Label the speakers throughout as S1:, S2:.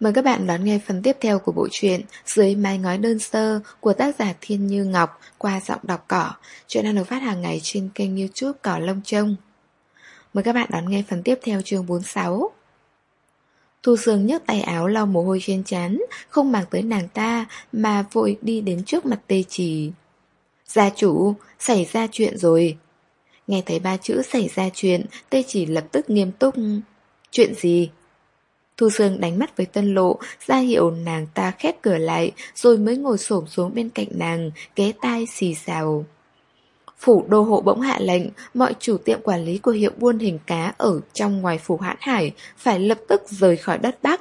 S1: Mời các bạn đón nghe phần tiếp theo của bộ truyện Dưới mái ngói đơn sơ của tác giả Thiên Như Ngọc qua giọng đọc cỏ. Chuyện đang được phát hàng ngày trên kênh youtube Cỏ Lông Trông. Mời các bạn đón nghe phần tiếp theo chương 46. Thu Sương nhấc tay áo lau mồ hôi trên chán, không màng tới nàng ta mà vội đi đến trước mặt tê Chỉ. Gia chủ, xảy ra chuyện rồi. Nghe thấy ba chữ xảy ra chuyện, tê chỉ lập tức nghiêm túc. Chuyện gì? Thu Sương đánh mắt với tân lộ, ra hiệu nàng ta khép cửa lại, rồi mới ngồi xổm xuống bên cạnh nàng, kế tai xì xào. Phủ đô hộ bỗng hạ lệnh, mọi chủ tiệm quản lý của hiệu buôn hình cá ở trong ngoài phủ hãn hải phải lập tức rời khỏi đất Bắc.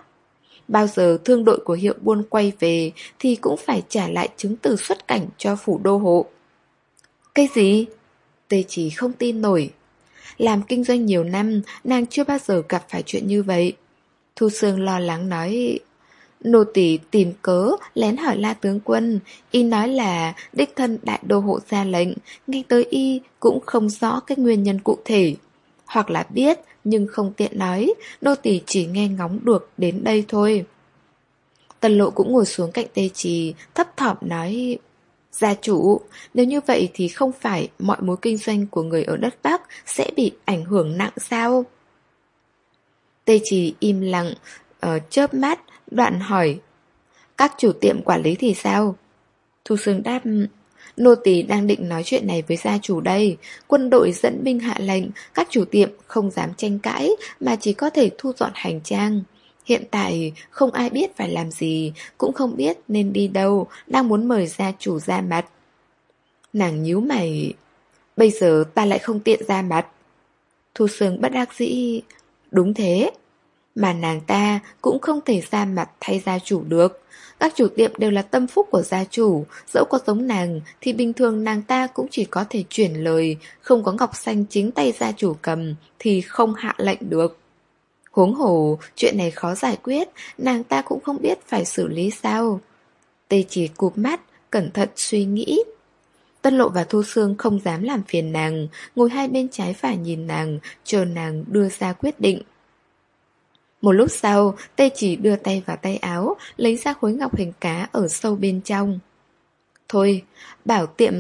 S1: Bao giờ thương đội của hiệu buôn quay về thì cũng phải trả lại chứng từ xuất cảnh cho phủ đô hộ. Cái gì? Tê chỉ không tin nổi. Làm kinh doanh nhiều năm, nàng chưa bao giờ gặp phải chuyện như vậy. Thu Sương lo lắng nói Nô Tỷ tìm cớ lén hỏi la tướng quân. Y nói là đích thân đại đô hộ ra lệnh Ngay tới y cũng không rõ cái nguyên nhân cụ thể. Hoặc là biết nhưng không tiện nói Nô Tỷ chỉ nghe ngóng được đến đây thôi. Tần lộ cũng ngồi xuống cạnh tê trì Thấp thỏm nói Gia chủ, nếu như vậy thì không phải mọi mối kinh doanh của người ở đất Bắc sẽ bị ảnh hưởng nặng sao? Tê chỉ im lặng, uh, chớp mắt, đoạn hỏi. Các chủ tiệm quản lý thì sao? Thu Sương đáp, nô tỳ đang định nói chuyện này với gia chủ đây. Quân đội dẫn binh hạ lệnh, các chủ tiệm không dám tranh cãi mà chỉ có thể thu dọn hành trang. Hiện tại không ai biết phải làm gì, cũng không biết nên đi đâu, đang muốn mời gia chủ ra mặt. Nàng nhíu mày, bây giờ ta lại không tiện ra mặt. Thu Sương bất đắc dĩ, đúng thế. Mà nàng ta cũng không thể ra mặt thay gia chủ được. Các chủ tiệm đều là tâm phúc của gia chủ, dẫu có giống nàng thì bình thường nàng ta cũng chỉ có thể chuyển lời, không có ngọc xanh chính tay gia chủ cầm thì không hạ lệnh được. Huống hồ, chuyện này khó giải quyết, nàng ta cũng không biết phải xử lý sao. Tê chỉ cụp mắt, cẩn thận suy nghĩ. Tân lộ và Thu Sương không dám làm phiền nàng, ngồi hai bên trái phải nhìn nàng, chờ nàng đưa ra quyết định. Một lúc sau, tê chỉ đưa tay vào tay áo, lấy ra khối ngọc hình cá ở sâu bên trong. Thôi, bảo tiệm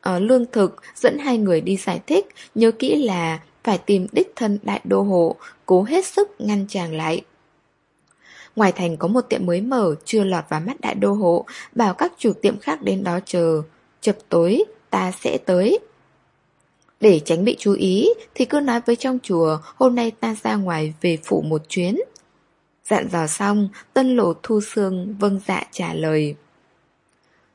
S1: ở lương thực dẫn hai người đi giải thích, nhớ kỹ là phải tìm đích thân đại đô hộ, cố hết sức ngăn chàng lại. Ngoài thành có một tiệm mới mở, chưa lọt vào mắt đại đô hộ, bảo các chủ tiệm khác đến đó chờ. Chập tối, ta sẽ tới. Để tránh bị chú ý thì cứ nói với trong chùa hôm nay ta ra ngoài về phủ một chuyến. Dặn dò xong, tân lộ thu sương vâng dạ trả lời.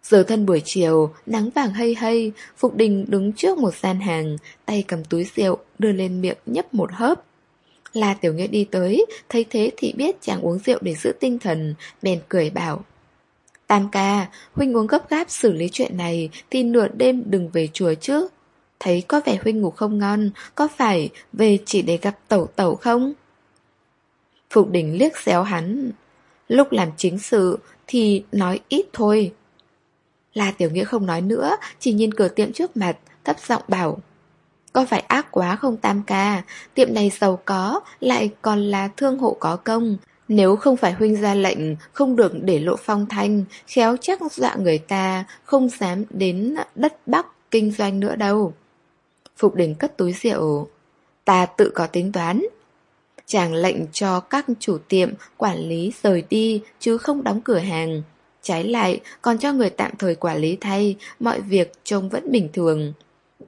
S1: Giờ thân buổi chiều, nắng vàng hay hay, Phục Đình đứng trước một gian hàng, tay cầm túi rượu, đưa lên miệng nhấp một hớp. La Tiểu Nghĩa đi tới, thấy thế thì biết chàng uống rượu để giữ tinh thần, bèn cười bảo. Tam ca, Huynh uống gấp gáp xử lý chuyện này thì nửa đêm đừng về chùa chứ. Thấy có vẻ Huynh ngủ không ngon, có phải về chỉ để gặp tẩu tẩu không? Phục Đình liếc xéo hắn. Lúc làm chính sự thì nói ít thôi. La Tiểu Nghĩa không nói nữa, chỉ nhìn cửa tiệm trước mặt, thấp giọng bảo. Có phải ác quá không tam ca, tiệm này giàu có, lại còn là thương hộ có công. Nếu không phải huynh ra lệnh, không được để lộ phong thanh, khéo chắc dọa người ta, không dám đến đất Bắc kinh doanh nữa đâu. Phục đình cất túi rượu. Ta tự có tính toán. Chàng lệnh cho các chủ tiệm, quản lý rời đi, chứ không đóng cửa hàng. Trái lại, còn cho người tạm thời quản lý thay, mọi việc trông vẫn bình thường.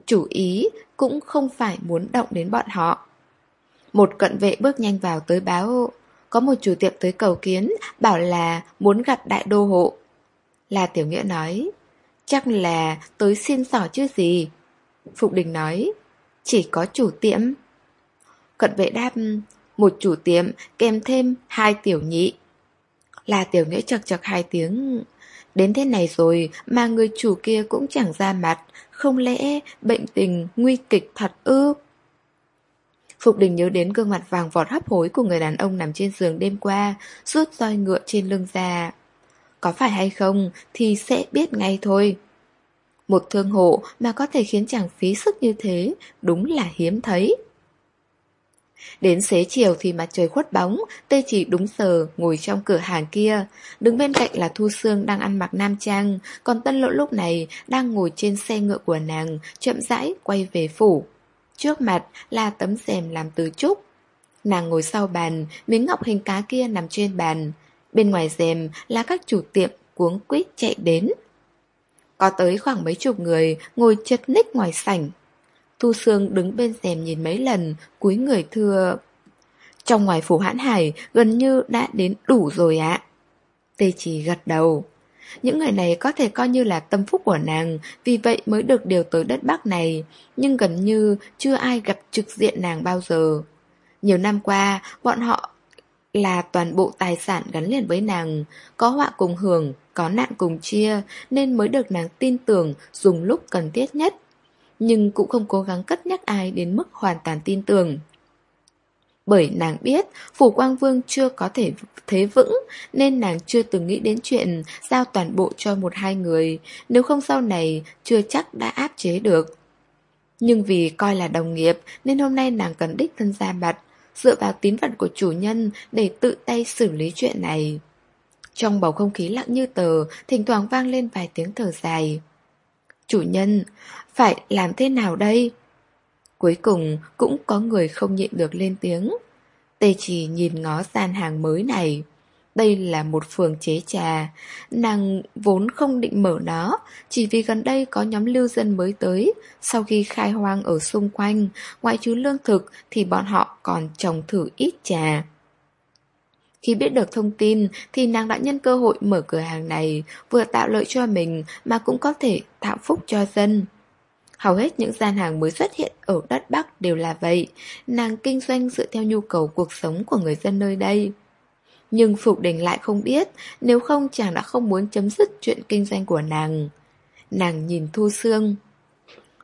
S1: Chủ ý cũng không phải muốn động đến bọn họ. Một cận vệ bước nhanh vào tới báo, có một chủ tiệm tới cầu kiến, bảo là muốn gặp đại đô hộ. Là Tiểu Nghĩa nói, chắc là tới xin sỏ chứ gì. Phục Đình nói, chỉ có chủ tiệm. Cận vệ đáp, một chủ tiệm kèm thêm hai tiểu nhị. Là tiểu nghĩa chật chật hai tiếng. Đến thế này rồi mà người chủ kia cũng chẳng ra mặt, không lẽ bệnh tình nguy kịch thật ư? Phục đình nhớ đến gương mặt vàng vọt hấp hối của người đàn ông nằm trên giường đêm qua, rút roi ngựa trên lưng ra. Có phải hay không thì sẽ biết ngay thôi. Một thương hộ mà có thể khiến chàng phí sức như thế đúng là hiếm thấy. Đến xế chiều thì mặt trời khuất bóng, tê chỉ đúng giờ ngồi trong cửa hàng kia. Đứng bên cạnh là Thu Sương đang ăn mặc nam trang, còn Tân Lộ lúc này đang ngồi trên xe ngựa của nàng, chậm rãi quay về phủ. Trước mặt là tấm rèm làm từ trúc. Nàng ngồi sau bàn, miếng ngọc hình cá kia nằm trên bàn. Bên ngoài rèm là các chủ tiệm cuống quýt chạy đến. Có tới khoảng mấy chục người ngồi chật ních ngoài sảnh. Thu Sương đứng bên rèm nhìn mấy lần, cúi người thưa. Trong ngoài phủ hãn hải gần như đã đến đủ rồi ạ. Tê chỉ gật đầu. Những người này có thể coi như là tâm phúc của nàng, vì vậy mới được điều tới đất Bắc này, nhưng gần như chưa ai gặp trực diện nàng bao giờ. Nhiều năm qua, bọn họ là toàn bộ tài sản gắn liền với nàng, có họa cùng hưởng, có nạn cùng chia, nên mới được nàng tin tưởng dùng lúc cần thiết nhất. Nhưng cũng không cố gắng cất nhắc ai đến mức hoàn toàn tin tưởng. Bởi nàng biết Phủ Quang Vương chưa có thể thế vững Nên nàng chưa từng nghĩ đến chuyện Giao toàn bộ cho một hai người Nếu không sau này chưa chắc đã áp chế được Nhưng vì coi là đồng nghiệp Nên hôm nay nàng cần đích thân ra mặt Dựa vào tín vật của chủ nhân Để tự tay xử lý chuyện này. Trong bầu không khí lặng như tờ, Thỉnh thoảng vang lên vài tiếng thở dài. Chủ nhân, Phải làm thế nào đây? Cuối cùng cũng có người không nhịn được lên tiếng. Tê chỉ nhìn ngó gian hàng mới này. Đây là một phường chế trà Nàng vốn không định mở nó Chỉ vì gần đây có nhóm lưu dân mới tới Sau khi khai hoang ở xung quanh Ngoại trừ lương thực Thì bọn họ còn trồng thử ít trà khi biết được thông tin thì nàng đã nhân cơ hội mở cửa hàng này, vừa tạo lợi cho mình mà cũng có thể tạo phúc cho dân. Hầu hết những gian hàng mới xuất hiện ở đất Bắc đều là vậy, nàng kinh doanh dựa theo nhu cầu cuộc sống của người dân nơi đây. Nhưng Phục Đình lại không biết, nếu không chàng đã không muốn chấm dứt chuyện kinh doanh của nàng. Nàng nhìn Thu Sương.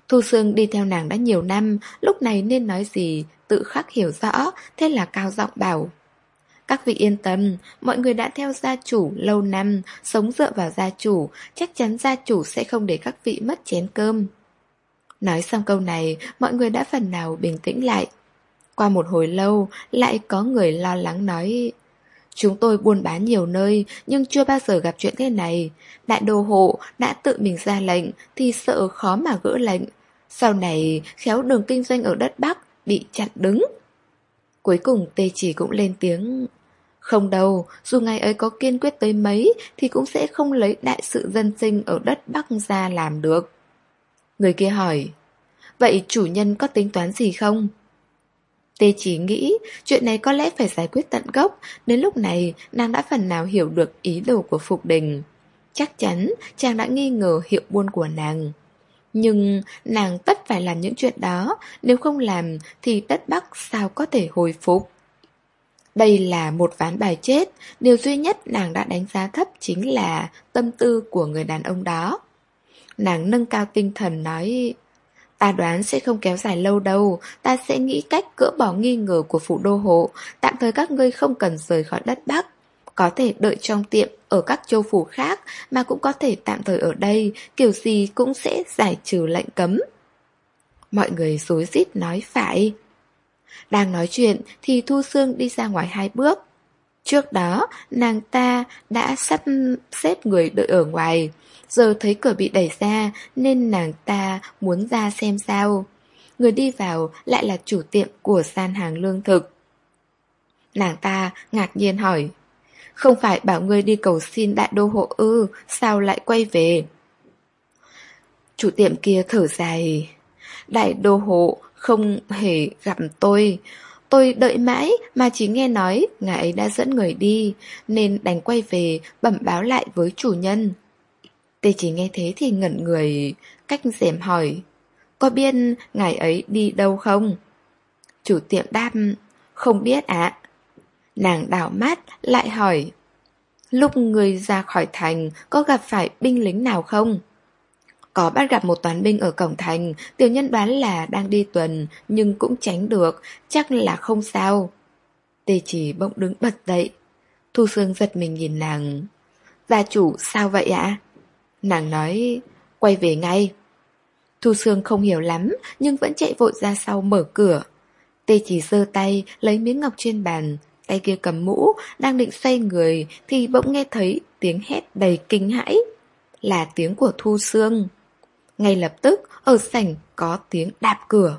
S1: Thu Sương đi theo nàng đã nhiều năm, lúc này nên nói gì, tự khắc hiểu rõ, thế là cao giọng bảo. Các vị yên tâm, mọi người đã theo gia chủ lâu năm, sống dựa vào gia chủ, chắc chắn gia chủ sẽ không để các vị mất chén cơm. Nói xong câu này, mọi người đã phần nào bình tĩnh lại. Qua một hồi lâu, lại có người lo lắng nói Chúng tôi buôn bán nhiều nơi nhưng chưa bao giờ gặp chuyện thế này. Đại đô hộ đã tự mình ra lệnh thì sợ khó mà gỡ lệnh. Sau này khéo đường kinh doanh ở đất Bắc bị chặn đứng. Cuối cùng tê chỉ cũng lên tiếng Không đâu, dù ngày ấy có kiên quyết tới mấy thì cũng sẽ không lấy đại sự dân sinh ở đất Bắc ra làm được. Người kia hỏi Vậy chủ nhân có tính toán gì không? Tê chỉ nghĩ chuyện này có lẽ phải giải quyết tận gốc Đến lúc này nàng đã phần nào hiểu được ý đồ của Phục Đình. Chắc chắn chàng đã nghi ngờ hiệu buôn của nàng. Nhưng nàng tất phải làm những chuyện đó, Nếu không làm thì đất Bắc sao có thể hồi phục? Đây là một ván bài chết, Điều duy nhất nàng đã đánh giá thấp chính là tâm tư của người đàn ông đó. Nàng nâng cao tinh thần nói Ta đoán sẽ không kéo dài lâu đâu. Ta sẽ nghĩ cách cỡ bỏ nghi ngờ của phủ đô hộ. Tạm thời các ngươi không cần rời khỏi đất Bắc. Có thể đợi trong tiệm ở các châu phủ khác, Mà cũng có thể tạm thời ở đây. Kiểu gì cũng sẽ giải trừ lệnh cấm. Mọi người rối rít nói phải. Đang nói chuyện thì Thu Sương đi ra ngoài hai bước. Trước đó, nàng ta đã sắp xếp người đợi ở ngoài Giờ thấy cửa bị đẩy ra nên nàng ta muốn ra xem sao. Người đi vào lại là chủ tiệm của gian hàng lương thực. Nàng ta ngạc nhiên hỏi Không phải bảo ngươi đi cầu xin đại đô hộ ư Sao lại quay về Chủ tiệm kia thở dài Đại đô hộ không hề gặp tôi Tôi đợi mãi mà chỉ nghe nói ngài ấy đã dẫn người đi Nên đành quay về bẩm báo lại với chủ nhân Tê chỉ nghe thế thì ngẩn người, cách dèm hỏi. Có biết ngài ấy đi đâu không? Chủ tiệm đáp, không biết ạ. Nàng đảo mắt, lại hỏi. Lúc người ra khỏi thành, có gặp phải binh lính nào không? Có bắt gặp một toán binh ở cổng thành, tiểu nhân đoán là đang đi tuần, nhưng cũng tránh được, chắc là không sao. Tê chỉ bỗng đứng bật dậy. Thu Sương giật mình nhìn nàng. Gia chủ, sao vậy ạ? Nàng nói, quay về ngay. Thu Sương không hiểu lắm, nhưng vẫn chạy vội ra sau mở cửa. Tê chỉ giơ tay lấy miếng ngọc trên bàn Tay kia cầm mũ Đang định xoay người Thì bỗng nghe thấy tiếng hét đầy kinh hãi Là tiếng của Thu Sương ngay lập tức Ở sảnh có tiếng đạp cửa.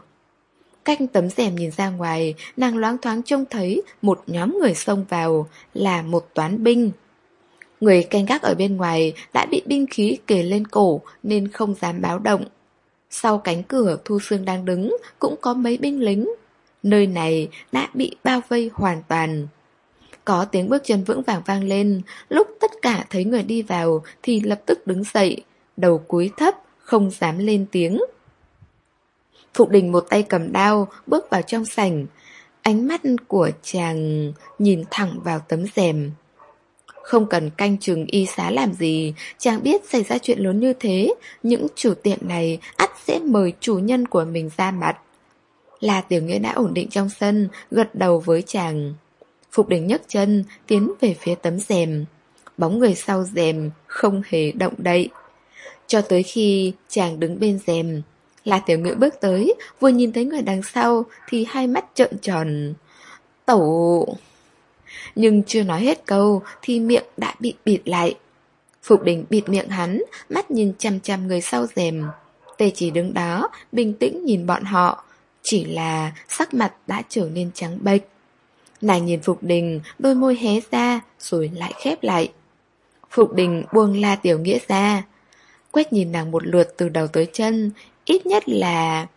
S1: Canh tấm rèm nhìn ra ngoài Nàng loáng thoáng trông thấy Một nhóm người xông vào Là một toán binh. Người canh gác ở bên ngoài Đã bị binh khí kề lên cổ Nên không dám báo động. Sau cánh cửa Thu Sương đang đứng Cũng có mấy binh lính. Nơi này đã bị bao vây hoàn toàn. Có tiếng bước chân vững vàng vang lên, lúc tất cả thấy người đi vào thì lập tức đứng dậy, đầu cúi thấp, không dám lên tiếng. Phục đình một tay cầm đao, bước vào trong sảnh. Ánh mắt của chàng nhìn thẳng vào tấm rèm. Không cần canh chừng y xá làm gì, chàng biết xảy ra chuyện lớn như thế, những chủ tiệm này ắt sẽ mời chủ nhân của mình ra mặt. Là tiểu nghĩa đã ổn định trong sân, gật đầu với chàng. Phục đình nhấc chân, tiến về phía tấm rèm. Bóng người sau rèm không hề động đậy. Cho tới khi chàng đứng bên rèm, là tiểu nghĩa bước tới, vừa nhìn thấy người đằng sau thì hai mắt trợn tròn. Tẩu... Nhưng chưa nói hết câu thì miệng đã bị bịt lại. Phục đình bịt miệng hắn, mắt nhìn chăm chăm người sau rèm. Tê chỉ đứng đó, bình tĩnh nhìn bọn họ, chỉ là sắc mặt đã trở nên trắng bệch. Nàng nhìn Phục Đình, đôi môi hé ra, rồi lại khép lại. Phục Đình buông la tiểu nghĩa ra. Quét nhìn nàng một lượt từ đầu tới chân, ít nhất là...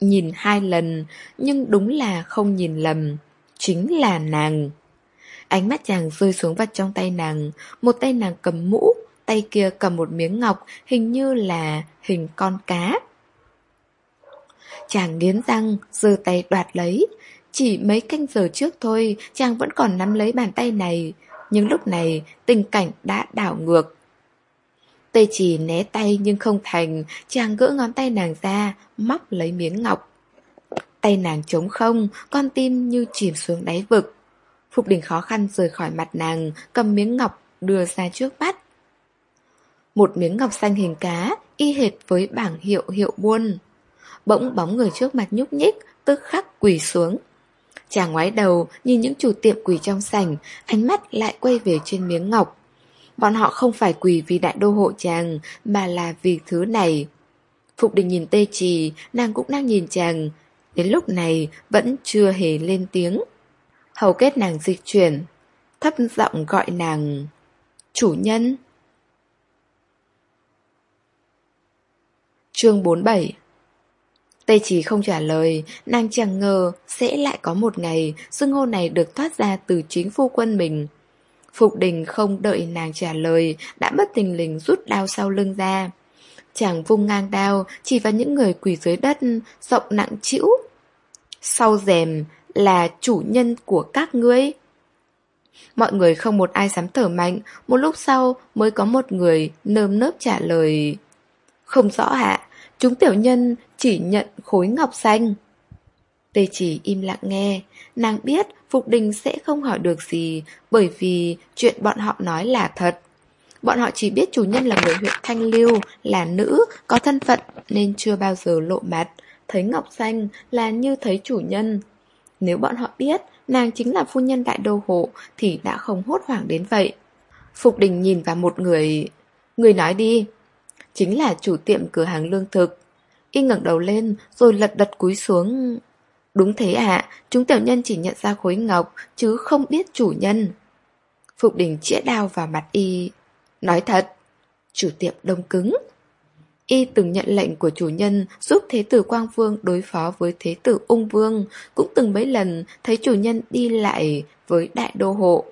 S1: Nhìn hai lần, nhưng đúng là không nhìn lầm. Chính là nàng. Ánh mắt chàng rơi xuống vặt trong tay nàng, một tay nàng cầm mũ, tay kia cầm một miếng ngọc, hình như là hình con cá. Chàng nghiến răng, giơ tay đoạt lấy. Chỉ mấy canh giờ trước thôi, chàng vẫn còn nắm lấy bàn tay này. Nhưng lúc này, tình cảnh đã đảo ngược. Tây chỉ né tay nhưng không thành, chàng gỡ ngón tay nàng ra, móc lấy miếng ngọc. Tay nàng trống không, con tim như chìm xuống đáy vực. Phục đình khó khăn rời khỏi mặt nàng, cầm miếng ngọc đưa ra trước mắt. Một miếng ngọc xanh hình cá, y hệt với bảng hiệu hiệu buôn. Bỗng bóng người trước mặt nhúc nhích, tức khắc quỳ xuống. Chàng ngoái đầu, nhìn những chủ tiệm quỳ trong sảnh, ánh mắt lại quay về trên miếng ngọc. Bọn họ không phải quỳ vì đại đô hộ chàng, mà là vì thứ này. Phục đình nhìn tê trì, nàng cũng đang nhìn chàng. Đến lúc này, vẫn chưa hề lên tiếng. Hầu kết nàng dịch chuyển, thấp giọng gọi nàng. Chủ nhân. Chương 47 Tê chỉ không trả lời, nàng chẳng ngờ sẽ lại có một ngày xưng hô này được thoát ra từ chính phu quân mình. Phục đình không đợi nàng trả lời, đã bất tình lình rút đao sau lưng ra. Chàng vung ngang đao, chỉ vào những người quỳ dưới đất, rộng nặng chịu. Sau rèm là chủ nhân của các ngươi. Mọi người không một ai dám thở mạnh, một lúc sau mới có một người nơm nớp trả lời. Không rõ hạ, Chúng tiểu nhân chỉ nhận khối ngọc xanh. Tê chỉ im lặng nghe, nàng biết Phục Đình sẽ không hỏi được gì bởi vì chuyện bọn họ nói là thật. Bọn họ chỉ biết chủ nhân là người huyện Thanh Lưu, là nữ, có thân phận nên chưa bao giờ lộ mặt. Thấy Ngọc Xanh là như thấy chủ nhân. Nếu bọn họ biết nàng chính là phu nhân đại đô hộ thì đã không hốt hoảng đến vậy. Phục Đình nhìn vào một người... Người nói đi, chính là chủ tiệm cửa hàng lương thực. Y ngẩng đầu lên rồi lật đật cúi xuống. Đúng thế ạ, chúng tiểu nhân chỉ nhận ra khối ngọc chứ không biết chủ nhân. Phục đình chĩa đao vào mặt Y. Nói thật, chủ tiệm đông cứng. Y từng nhận lệnh của chủ nhân giúp Thế tử Quang Vương đối phó với Thế tử Ung Vương, cũng từng mấy lần thấy chủ nhân đi lại với đại đô hộ.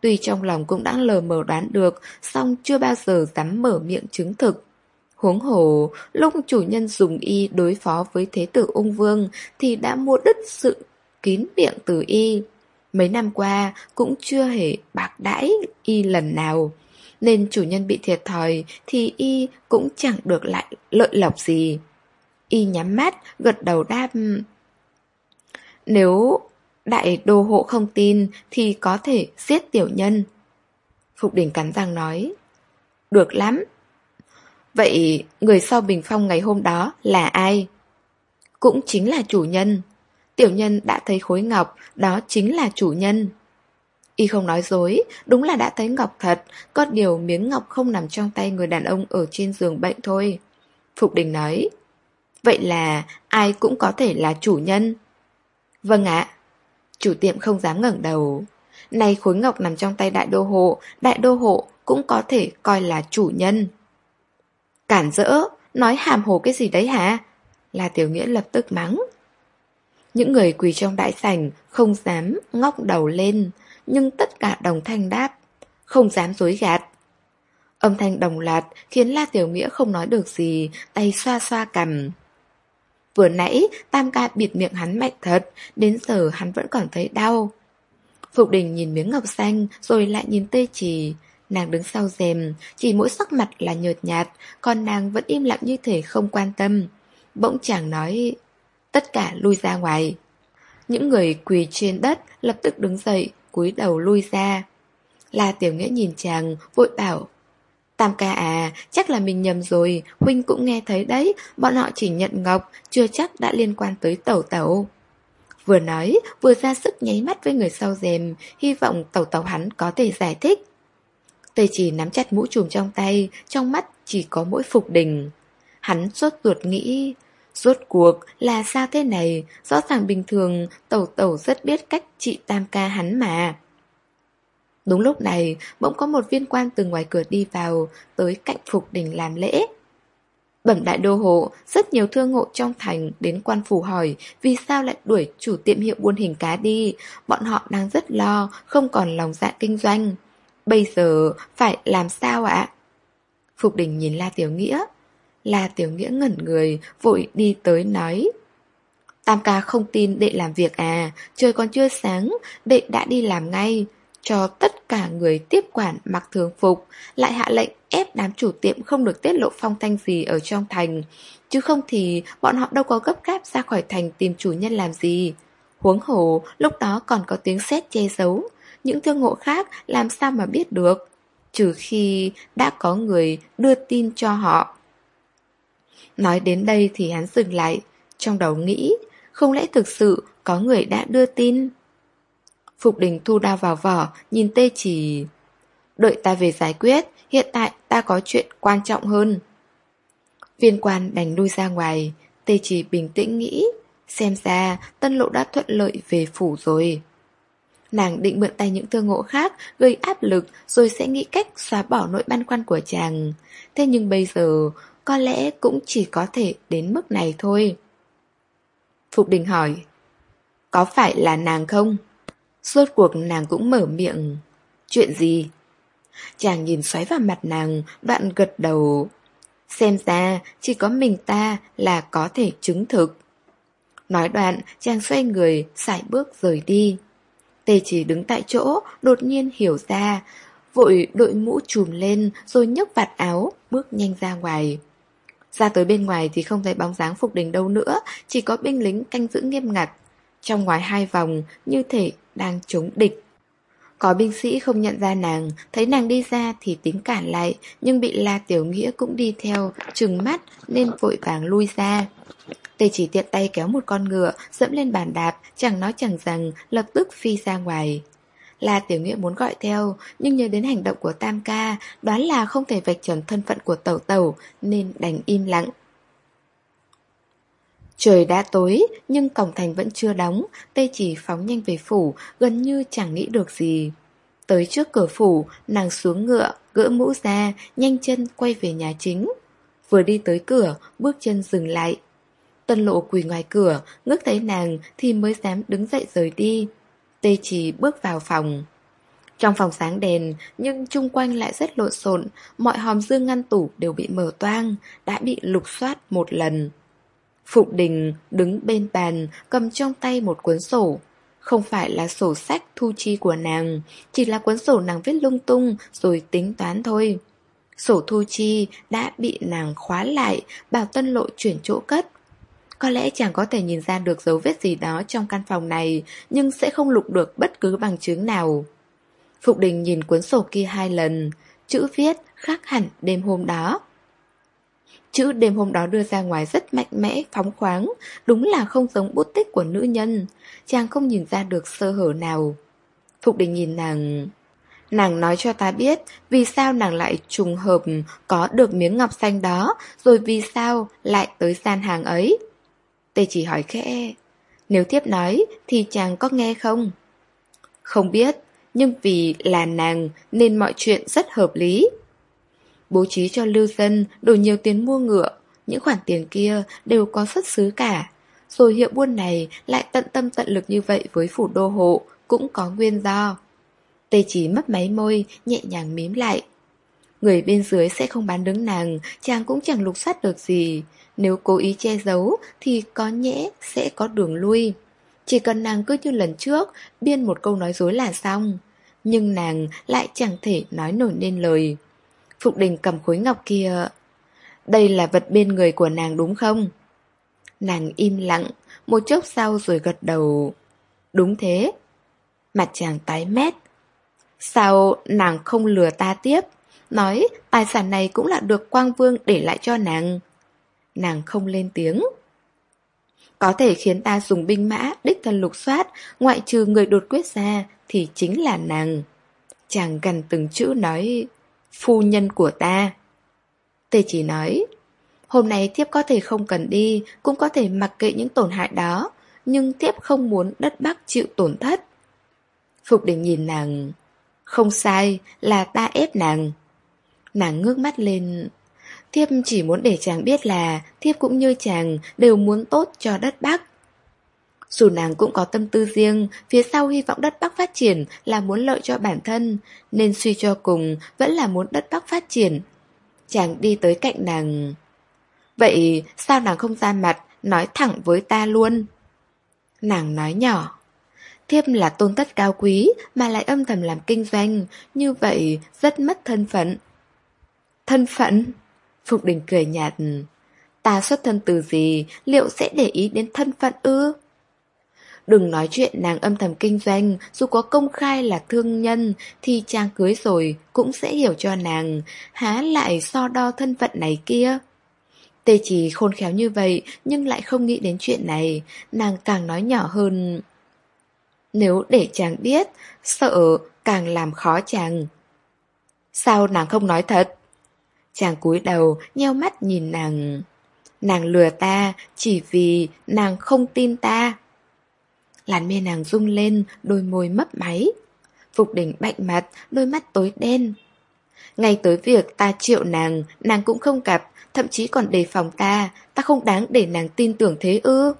S1: Tuy trong lòng cũng đã lờ mờ đoán được, song chưa bao giờ dám mở miệng chứng thực. Huống hồ, lúc chủ nhân dùng y đối phó với thế tử ung vương thì đã mua đứt sự kín miệng từ y. Mấy năm qua cũng chưa hề bạc đãi y lần nào. Nên chủ nhân bị thiệt thòi thì y cũng chẳng được lại lợi lộc gì. Y nhắm mắt, gật đầu đáp. Nếu đại đô hộ không tin thì có thể giết tiểu nhân. Phục đỉnh cắn răng nói. Được lắm, Vậy người sau bình phong ngày hôm đó là ai? Cũng chính là chủ nhân. tiểu nhân đã thấy khối ngọc, đó chính là chủ nhân. Y không nói dối, đúng là đã thấy ngọc thật, có điều miếng ngọc không nằm trong tay người đàn ông ở trên giường bệnh thôi. Phục Đình nói, vậy là ai cũng có thể là chủ nhân. Vâng ạ. Chủ tiệm không dám ngẩng đầu. Này khối ngọc nằm trong tay đại đô hộ, đại đô hộ cũng có thể coi là chủ nhân. Cản rỡ, nói hàm hồ cái gì đấy hả? Là tiểu nghĩa lập tức mắng. Những người quỳ trong đại sảnh không dám ngóc đầu lên, nhưng tất cả đồng thanh đáp, không dám dối gạt. Âm thanh đồng loạt khiến La Tiểu Nghĩa không nói được gì, tay xoa xoa cằm. Vừa nãy, Tam ca bịt miệng hắn mạnh thật, đến giờ hắn vẫn còn thấy đau. Phục đình nhìn miếng ngọc xanh, rồi lại nhìn tê trì. Nàng đứng sau rèm, chỉ mỗi sắc mặt là nhợt nhạt, còn nàng vẫn im lặng như thể không quan tâm. Bỗng chàng nói, tất cả lui ra ngoài. Những người quỳ trên đất lập tức đứng dậy, cúi đầu lui ra. La Tiểu Nghĩa nhìn chàng, vội bảo, Tam ca à, chắc là mình nhầm rồi, Huynh cũng nghe thấy đấy, bọn họ chỉ nhận ngọc, chưa chắc đã liên quan tới tẩu tẩu. Vừa nói, vừa ra sức nháy mắt với người sau rèm, hy vọng tẩu tẩu hắn có thể giải thích. Tây chỉ nắm chặt mũ trùm trong tay, trong mắt chỉ có mỗi phục đình. Hắn sốt ruột nghĩ, rốt cuộc là sao thế này, rõ ràng bình thường tẩu tẩu rất biết cách trị tam ca hắn mà. Đúng lúc này, bỗng có một viên quan từ ngoài cửa đi vào, tới cạnh Phục Đình làm lễ. Bẩm đại đô hộ, rất nhiều thương hộ trong thành đến quan phủ hỏi vì sao lại đuổi chủ tiệm hiệu buôn hình cá đi. Bọn họ đang rất lo, không còn lòng dạ kinh doanh. Bây giờ phải làm sao ạ? Phục đình nhìn La Tiểu Nghĩa. La Tiểu Nghĩa ngẩn người, vội đi tới nói. Tam ca không tin đệ làm việc à, trời còn chưa sáng, đệ đã đi làm ngay cho tất cả người tiếp quản mặc thường phục, lại hạ lệnh ép đám chủ tiệm không được tiết lộ phong thanh gì ở trong thành. Chứ không thì bọn họ đâu có gấp gáp ra khỏi thành tìm chủ nhân làm gì. Huống hồ, lúc đó còn có tiếng sét che giấu. Những thương hộ khác làm sao mà biết được. Trừ khi đã có người đưa tin cho họ. Nói đến đây thì hắn dừng lại, trong đầu nghĩ, không lẽ thực sự có người đã đưa tin? Phục đình thu đao vào vỏ, nhìn tê chỉ... Đợi ta về giải quyết, hiện tại ta có chuyện quan trọng hơn. Viên quan đành lui ra ngoài, tê chỉ bình tĩnh nghĩ, xem ra tân lộ đã thuận lợi về phủ rồi. Nàng định mượn tay những thương ngộ khác, gây áp lực, rồi sẽ nghĩ cách xóa bỏ nỗi băn khoăn của chàng. Thế nhưng bây giờ, có lẽ cũng chỉ có thể đến mức này thôi. Phục Đình hỏi, Có phải là nàng không? Suốt cuộc nàng cũng mở miệng, Chuyện gì? Chàng nhìn xoáy vào mặt nàng, Đoạn gật đầu, Xem ra chỉ có mình ta là có thể chứng thực Nói đoạn, chàng xoay người Xài bước rời đi Tê chỉ đứng tại chỗ Đột nhiên hiểu ra Vội đội mũ trùm lên Rồi nhấc vạt áo Bước nhanh ra ngoài Ra tới bên ngoài thì không thấy bóng dáng Phục Đình đâu nữa Chỉ có binh lính canh giữ nghiêm ngặt Trong ngoài hai vòng Như thể đang chống địch. Có binh sĩ không nhận ra nàng, thấy nàng đi ra thì tính cản lại, nhưng bị La Tiểu Nghĩa cũng đi theo, trừng mắt nên vội vàng lui ra. Tề chỉ tiện tay kéo một con ngựa, dẫm lên bàn đạp, chẳng nói chẳng rằng, lập tức phi ra ngoài. La Tiểu Nghĩa muốn gọi theo, nhưng nhớ đến hành động của Tam Ca, đoán là không thể vạch trần thân phận của Tẩu Tẩu, nên đành im lặng. Trời đã tối, nhưng cổng thành vẫn chưa đóng, tê chỉ phóng nhanh về phủ, gần như chẳng nghĩ được gì. Tới trước cửa phủ, nàng xuống ngựa, gỡ mũ ra, nhanh chân quay về nhà chính. Vừa đi tới cửa, bước chân dừng lại. Tân lộ quỳ ngoài cửa, ngước thấy nàng thì mới dám đứng dậy rời đi. Tê chỉ bước vào phòng. Trong phòng sáng đèn, nhưng chung quanh lại rất lộn xộn, mọi hòm dương ngăn tủ đều bị mở toang, đã bị lục soát một lần. Phục Đình đứng bên bàn, cầm trong tay một cuốn sổ. Không phải là sổ sách thu chi của nàng, chỉ là cuốn sổ nàng viết lung tung rồi tính toán thôi. Sổ thu chi đã bị nàng khóa lại, bảo tân lộ chuyển chỗ cất. Có lẽ chàng có thể nhìn ra được dấu vết gì đó trong căn phòng này, nhưng sẽ không lục được bất cứ bằng chứng nào. Phục đình nhìn cuốn sổ kia hai lần, chữ viết khác hẳn đêm hôm đó. Chữ đêm hôm đó đưa ra ngoài rất mạnh mẽ, phóng khoáng, đúng là không giống bút tích của nữ nhân. Chàng không nhìn ra được sơ hở nào. Phục đình nhìn nàng... Nàng nói cho ta biết vì sao nàng lại trùng hợp có được miếng ngọc xanh đó, rồi vì sao lại tới gian hàng ấy. Tê chỉ hỏi khẽ, nếu tiếp nói thì chàng có nghe không? Không biết, nhưng vì là nàng nên mọi chuyện rất hợp lý. Bố trí cho lưu dân đủ nhiều tiền mua ngựa, những khoản tiền kia đều có xuất xứ cả. Rồi hiệu buôn này lại tận tâm tận lực như vậy với phủ đô hộ cũng có nguyên do. Tê chỉ mấp máy môi, nhẹ nhàng mím lại. Người bên dưới sẽ không bán đứng nàng, chàng cũng chẳng lục soát được gì. Nếu cố ý che giấu thì có nhẽ sẽ có đường lui. Chỉ cần nàng cứ như lần trước, biên một câu nói dối là xong. Nhưng nàng lại chẳng thể nói nổi nên lời. Phục đình cầm khối ngọc kia. Đây là vật bên người của nàng đúng không? Nàng im lặng, một chốc sau rồi gật đầu. Đúng thế. Mặt chàng tái mét. Sao nàng không lừa ta tiếp? Nói tài sản này cũng là được Quang Vương để lại cho nàng. Nàng không lên tiếng. Có thể khiến ta dùng binh mã, đích thân lục soát, ngoại trừ người đột quyết ra, thì chính là nàng. Chàng gần từng chữ nói, phu nhân của ta. Tê chỉ nói, hôm nay thiếp có thể không cần đi, cũng có thể mặc kệ những tổn hại đó, nhưng thiếp không muốn đất Bắc chịu tổn thất. Phục đình nhìn nàng, không sai, là ta ép nàng. Nàng ngước mắt lên, Thiếp chỉ muốn để chàng biết là Thiếp cũng như chàng đều muốn tốt cho đất Bắc. Dù nàng cũng có tâm tư riêng Phía sau hy vọng đất Bắc phát triển là muốn lợi cho bản thân Nên suy cho cùng vẫn là muốn đất Bắc phát triển. Chàng đi tới cạnh nàng. Vậy sao nàng không ra mặt Nói thẳng với ta luôn? Nàng nói nhỏ. Thiếp là tôn tất cao quý Mà lại âm thầm làm kinh doanh Như vậy rất mất thân phận. Thân phận? Phục đình cười nhạt. Ta xuất thân từ gì, liệu sẽ để ý đến thân phận ư? Đừng nói chuyện nàng âm thầm kinh doanh, dù có công khai là thương nhân, thì chàng cưới rồi cũng sẽ hiểu cho nàng, há lại so đo thân phận này kia. Tê chỉ khôn khéo như vậy, nhưng lại không nghĩ đến chuyện này, nàng càng nói nhỏ hơn. Nếu để chàng biết, sợ càng làm khó chàng. Sao nàng không nói thật? Chàng cúi đầu, nheo mắt nhìn nàng. Nàng lừa ta chỉ vì nàng không tin ta. Làn mê nàng rung lên, đôi môi mấp máy. Phục đỉnh bạnh mặt, đôi mắt tối đen. Ngay tới việc ta triệu nàng, nàng cũng không gặp, thậm chí còn đề phòng ta, ta không đáng để nàng tin tưởng thế ư.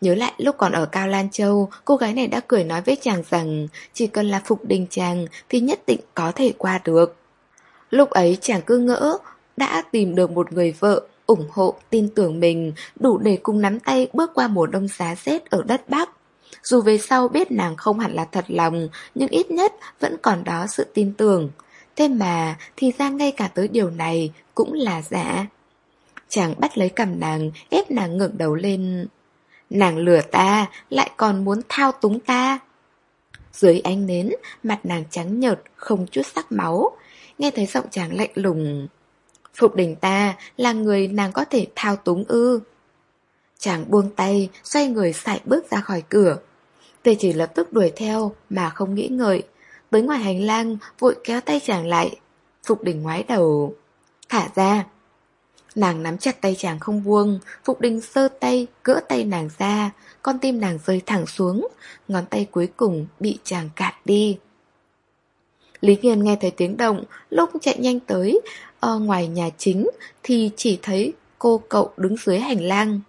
S1: Nhớ lại lúc còn ở Cao Lan Châu, cô gái này đã cười nói với chàng rằng chỉ cần là phục đình chàng thì nhất định có thể qua được. Lúc ấy chàng cứ ngỡ đã tìm được một người vợ ủng hộ, tin tưởng mình, đủ để cùng nắm tay bước qua mùa đông giá rét ở đất Bắc. Dù về sau biết nàng không hẳn là thật lòng, nhưng ít nhất vẫn còn đó sự tin tưởng. Thế mà, thì ra ngay cả tới điều này cũng là giả. Chàng bắt lấy cầm nàng, ép nàng ngẩng đầu lên. Nàng lừa ta, lại còn muốn thao túng ta. Dưới ánh nến, mặt nàng trắng nhợt, không chút sắc máu nghe thấy giọng chàng lạnh lùng. Phục đình ta là người nàng có thể thao túng ư. Chàng buông tay, xoay người sải bước ra khỏi cửa. Tề chỉ lập tức đuổi theo mà không nghĩ ngợi. Tới ngoài hành lang, vội kéo tay chàng lại. Phục đình ngoái đầu. Thả ra. Nàng nắm chặt tay chàng không buông, Phục đình sơ tay, gỡ tay nàng ra, con tim nàng rơi thẳng xuống, ngón tay cuối cùng bị chàng cạt đi. Lý Nghiên nghe thấy tiếng động, lúc chạy nhanh tới, ở ngoài nhà chính thì chỉ thấy cô cậu đứng dưới hành lang.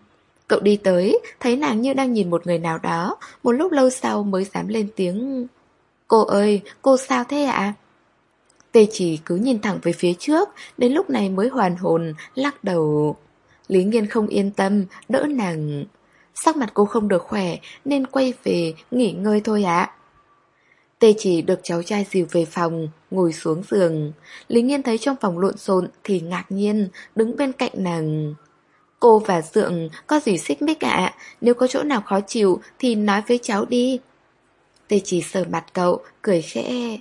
S1: Cậu đi tới, thấy nàng như đang nhìn một người nào đó, một lúc lâu sau mới dám lên tiếng. Cô ơi, cô sao thế ạ? Tê chỉ cứ nhìn thẳng về phía trước, đến lúc này mới hoàn hồn, lắc đầu. Lý Nghiên không yên tâm, đỡ nàng. Sắc mặt cô không được khỏe, nên quay về, nghỉ ngơi thôi ạ. Tê chỉ được cháu trai dìu về phòng, ngồi xuống giường. Lý Nghiên thấy trong phòng lộn xộn thì ngạc nhiên, đứng bên cạnh nàng. Cô và Dượng có gì xích mích ạ, nếu có chỗ nào khó chịu thì nói với cháu đi. Tê chỉ sờ mặt cậu, cười khẽ.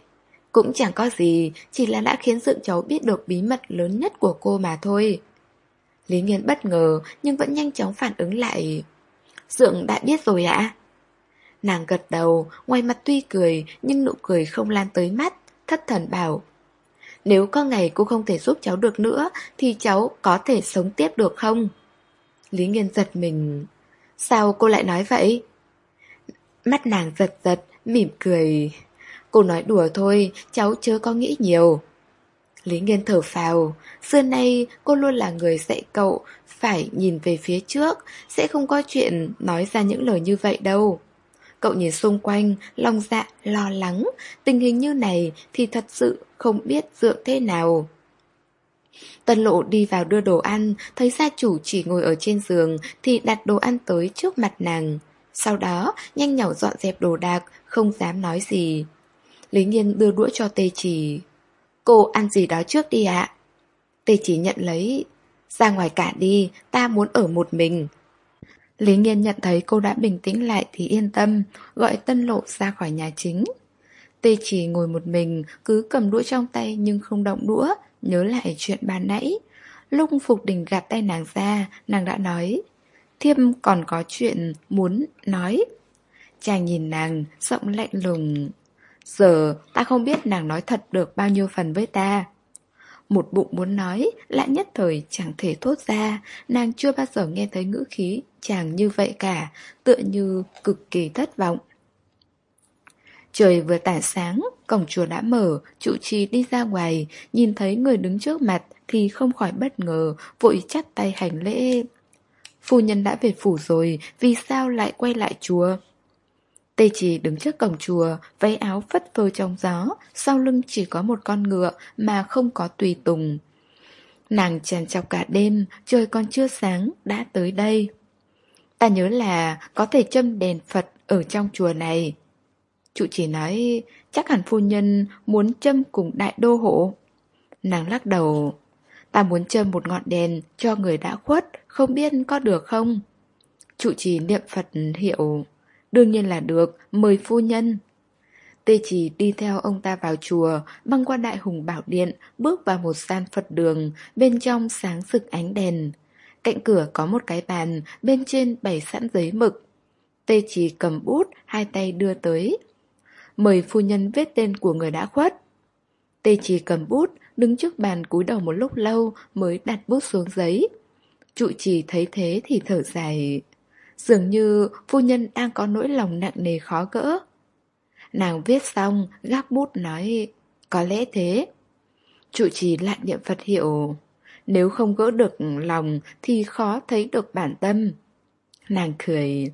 S1: Cũng chẳng có gì, chỉ là đã khiến Dượng cháu biết được bí mật lớn nhất của cô mà thôi. Lý Nghiên bất ngờ nhưng vẫn nhanh chóng phản ứng lại. Dượng đã biết rồi ạ? Nàng gật đầu, ngoài mặt tuy cười nhưng nụ cười không lan tới mắt, thất thần bảo. Nếu có ngày cô không thể giúp cháu được nữa thì cháu có thể sống tiếp được không? Lý Nghiên giật mình. Sao cô lại nói vậy? Mắt nàng giật giật, mỉm cười. Cô nói đùa thôi, cháu chớ có nghĩ nhiều. Lý Nghiên thở phào, xưa nay cô luôn là người dạy cậu phải nhìn về phía trước, sẽ không có chuyện nói ra những lời như vậy đâu. Cậu nhìn xung quanh, lòng dạ, lo lắng, tình hình như này thì thật sự không biết dựa thế nào. Tân lộ đi vào đưa đồ ăn, thấy gia chủ chỉ ngồi ở trên giường thì đặt đồ ăn tới trước mặt nàng. Sau đó, nhanh nhỏ dọn dẹp đồ đạc, không dám nói gì. Lý Nhiên đưa đũa cho tê chỉ. Cô ăn gì đó trước đi ạ. Tê chỉ nhận lấy. Ra ngoài cả đi, ta muốn ở một mình. Lý Nhiên nhận thấy cô đã bình tĩnh lại thì yên tâm, gọi tân lộ ra khỏi nhà chính. Tê chỉ ngồi một mình, cứ cầm đũa trong tay nhưng không động đũa, nhớ lại chuyện ban nãy. Lúc Phục Đình gạt tay nàng ra, nàng đã nói, Thiêm còn có chuyện muốn nói. Chàng nhìn nàng, giọng lạnh lùng. Giờ ta không biết nàng nói thật được bao nhiêu phần với ta. Một bụng muốn nói, lại nhất thời chẳng thể thốt ra, nàng chưa bao giờ nghe thấy ngữ khí chàng như vậy cả, tựa như cực kỳ thất vọng. Trời vừa tả sáng, cổng chùa đã mở, trụ trì đi ra ngoài, nhìn thấy người đứng trước mặt thì không khỏi bất ngờ, vội chắp tay hành lễ. Phu nhân đã về phủ rồi, vì sao lại quay lại chùa? Tê chỉ đứng trước cổng chùa, váy áo phất phơ trong gió, sau lưng chỉ có một con ngựa mà không có tùy tùng. Nàng tràn chọc cả đêm, trời còn chưa sáng, đã tới đây. Ta nhớ là có thể châm đèn Phật ở trong chùa này. Chủ chỉ nói chắc hẳn phu nhân muốn châm cùng đại đô hộ. Nàng lắc đầu. Ta muốn châm một ngọn đèn cho người đã khuất, không biết có được không? Chủ trì niệm Phật hiệu. Đương nhiên là được, mời phu nhân. Tê chỉ đi theo ông ta vào chùa, băng qua đại hùng bảo điện, bước vào một gian Phật đường, bên trong sáng rực ánh đèn. Cạnh cửa có một cái bàn, bên trên bày sẵn giấy mực. Tê chỉ cầm bút, hai tay đưa tới. Mời phu nhân viết tên của người đã khuất. Tê chỉ cầm bút, đứng trước bàn cúi đầu một lúc lâu mới đặt bút xuống giấy. Trụ trì thấy thế thì thở dài. Dường như phu nhân đang có nỗi lòng nặng nề khó gỡ. Nàng viết xong, gác bút nói, có lẽ thế. Trụ trì lại niệm Phật hiệu, nếu không gỡ được lòng thì khó thấy được bản tâm. Nàng cười,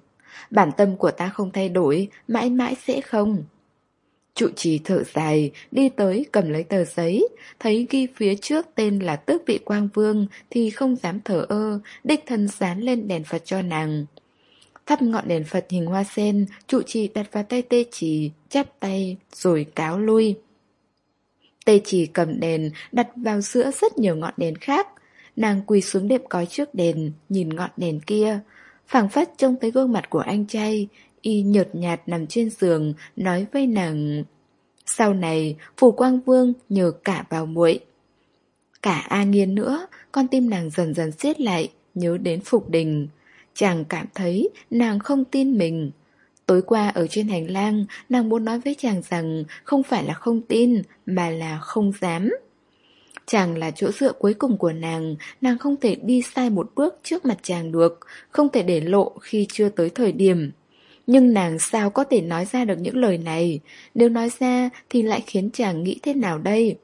S1: bản tâm của ta không thay đổi, mãi mãi sẽ không. Trụ trì thở dài, đi tới cầm lấy tờ giấy, thấy ghi phía trước tên là tước vị quang vương thì không dám thở ơ, đích thân dán lên đèn Phật cho nàng. Thắp ngọn đèn Phật hình hoa sen, trụ trì đặt vào tay tê chỉ, chắp tay, rồi cáo lui. Tê chỉ cầm đèn, đặt vào giữa rất nhiều ngọn đèn khác. Nàng quỳ xuống đệm cói trước đèn, nhìn ngọn đèn kia. phảng phất trông thấy gương mặt của anh trai, y nhợt nhạt nằm trên giường, nói với nàng. Sau này, Phủ Quang Vương nhờ cả vào muội Cả A Nghiên nữa, con tim nàng dần dần siết lại, nhớ đến Phục Đình. Chàng cảm thấy nàng không tin mình. Tối qua ở trên hành lang, nàng muốn nói với chàng rằng không phải là không tin, mà là không dám. Chàng là chỗ dựa cuối cùng của nàng, nàng không thể đi sai một bước trước mặt chàng được, không thể để lộ khi chưa tới thời điểm. Nhưng nàng sao có thể nói ra được những lời này, nếu nói ra thì lại khiến chàng nghĩ thế nào đây?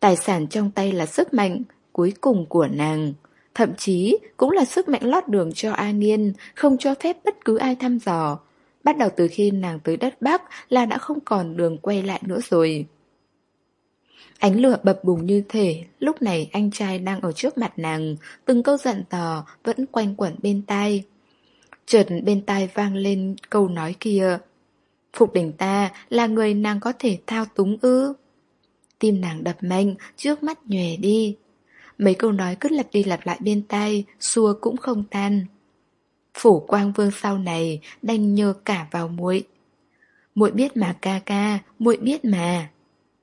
S1: Tài sản trong tay là sức mạnh cuối cùng của nàng. Thậm chí cũng là sức mạnh lót đường cho A Nghiên, không cho phép bất cứ ai thăm dò. Bắt đầu từ khi nàng tới đất Bắc là đã không còn đường quay lại nữa rồi. Ánh lửa bập bùng như thể, lúc này anh trai đang ở trước mặt nàng, từng câu giận tò vẫn quanh quẩn bên tai. Chợt bên tai vang lên câu nói kia. Phục đỉnh ta là người nàng có thể thao túng ư. Tim nàng đập mạnh, trước mắt nhòe đi. Mấy câu nói cứ lặp đi lặp lại bên tai, xua cũng không tan. Phủ quang vương sau này đành nhờ cả vào muội. Muội biết mà ca ca, muội biết mà.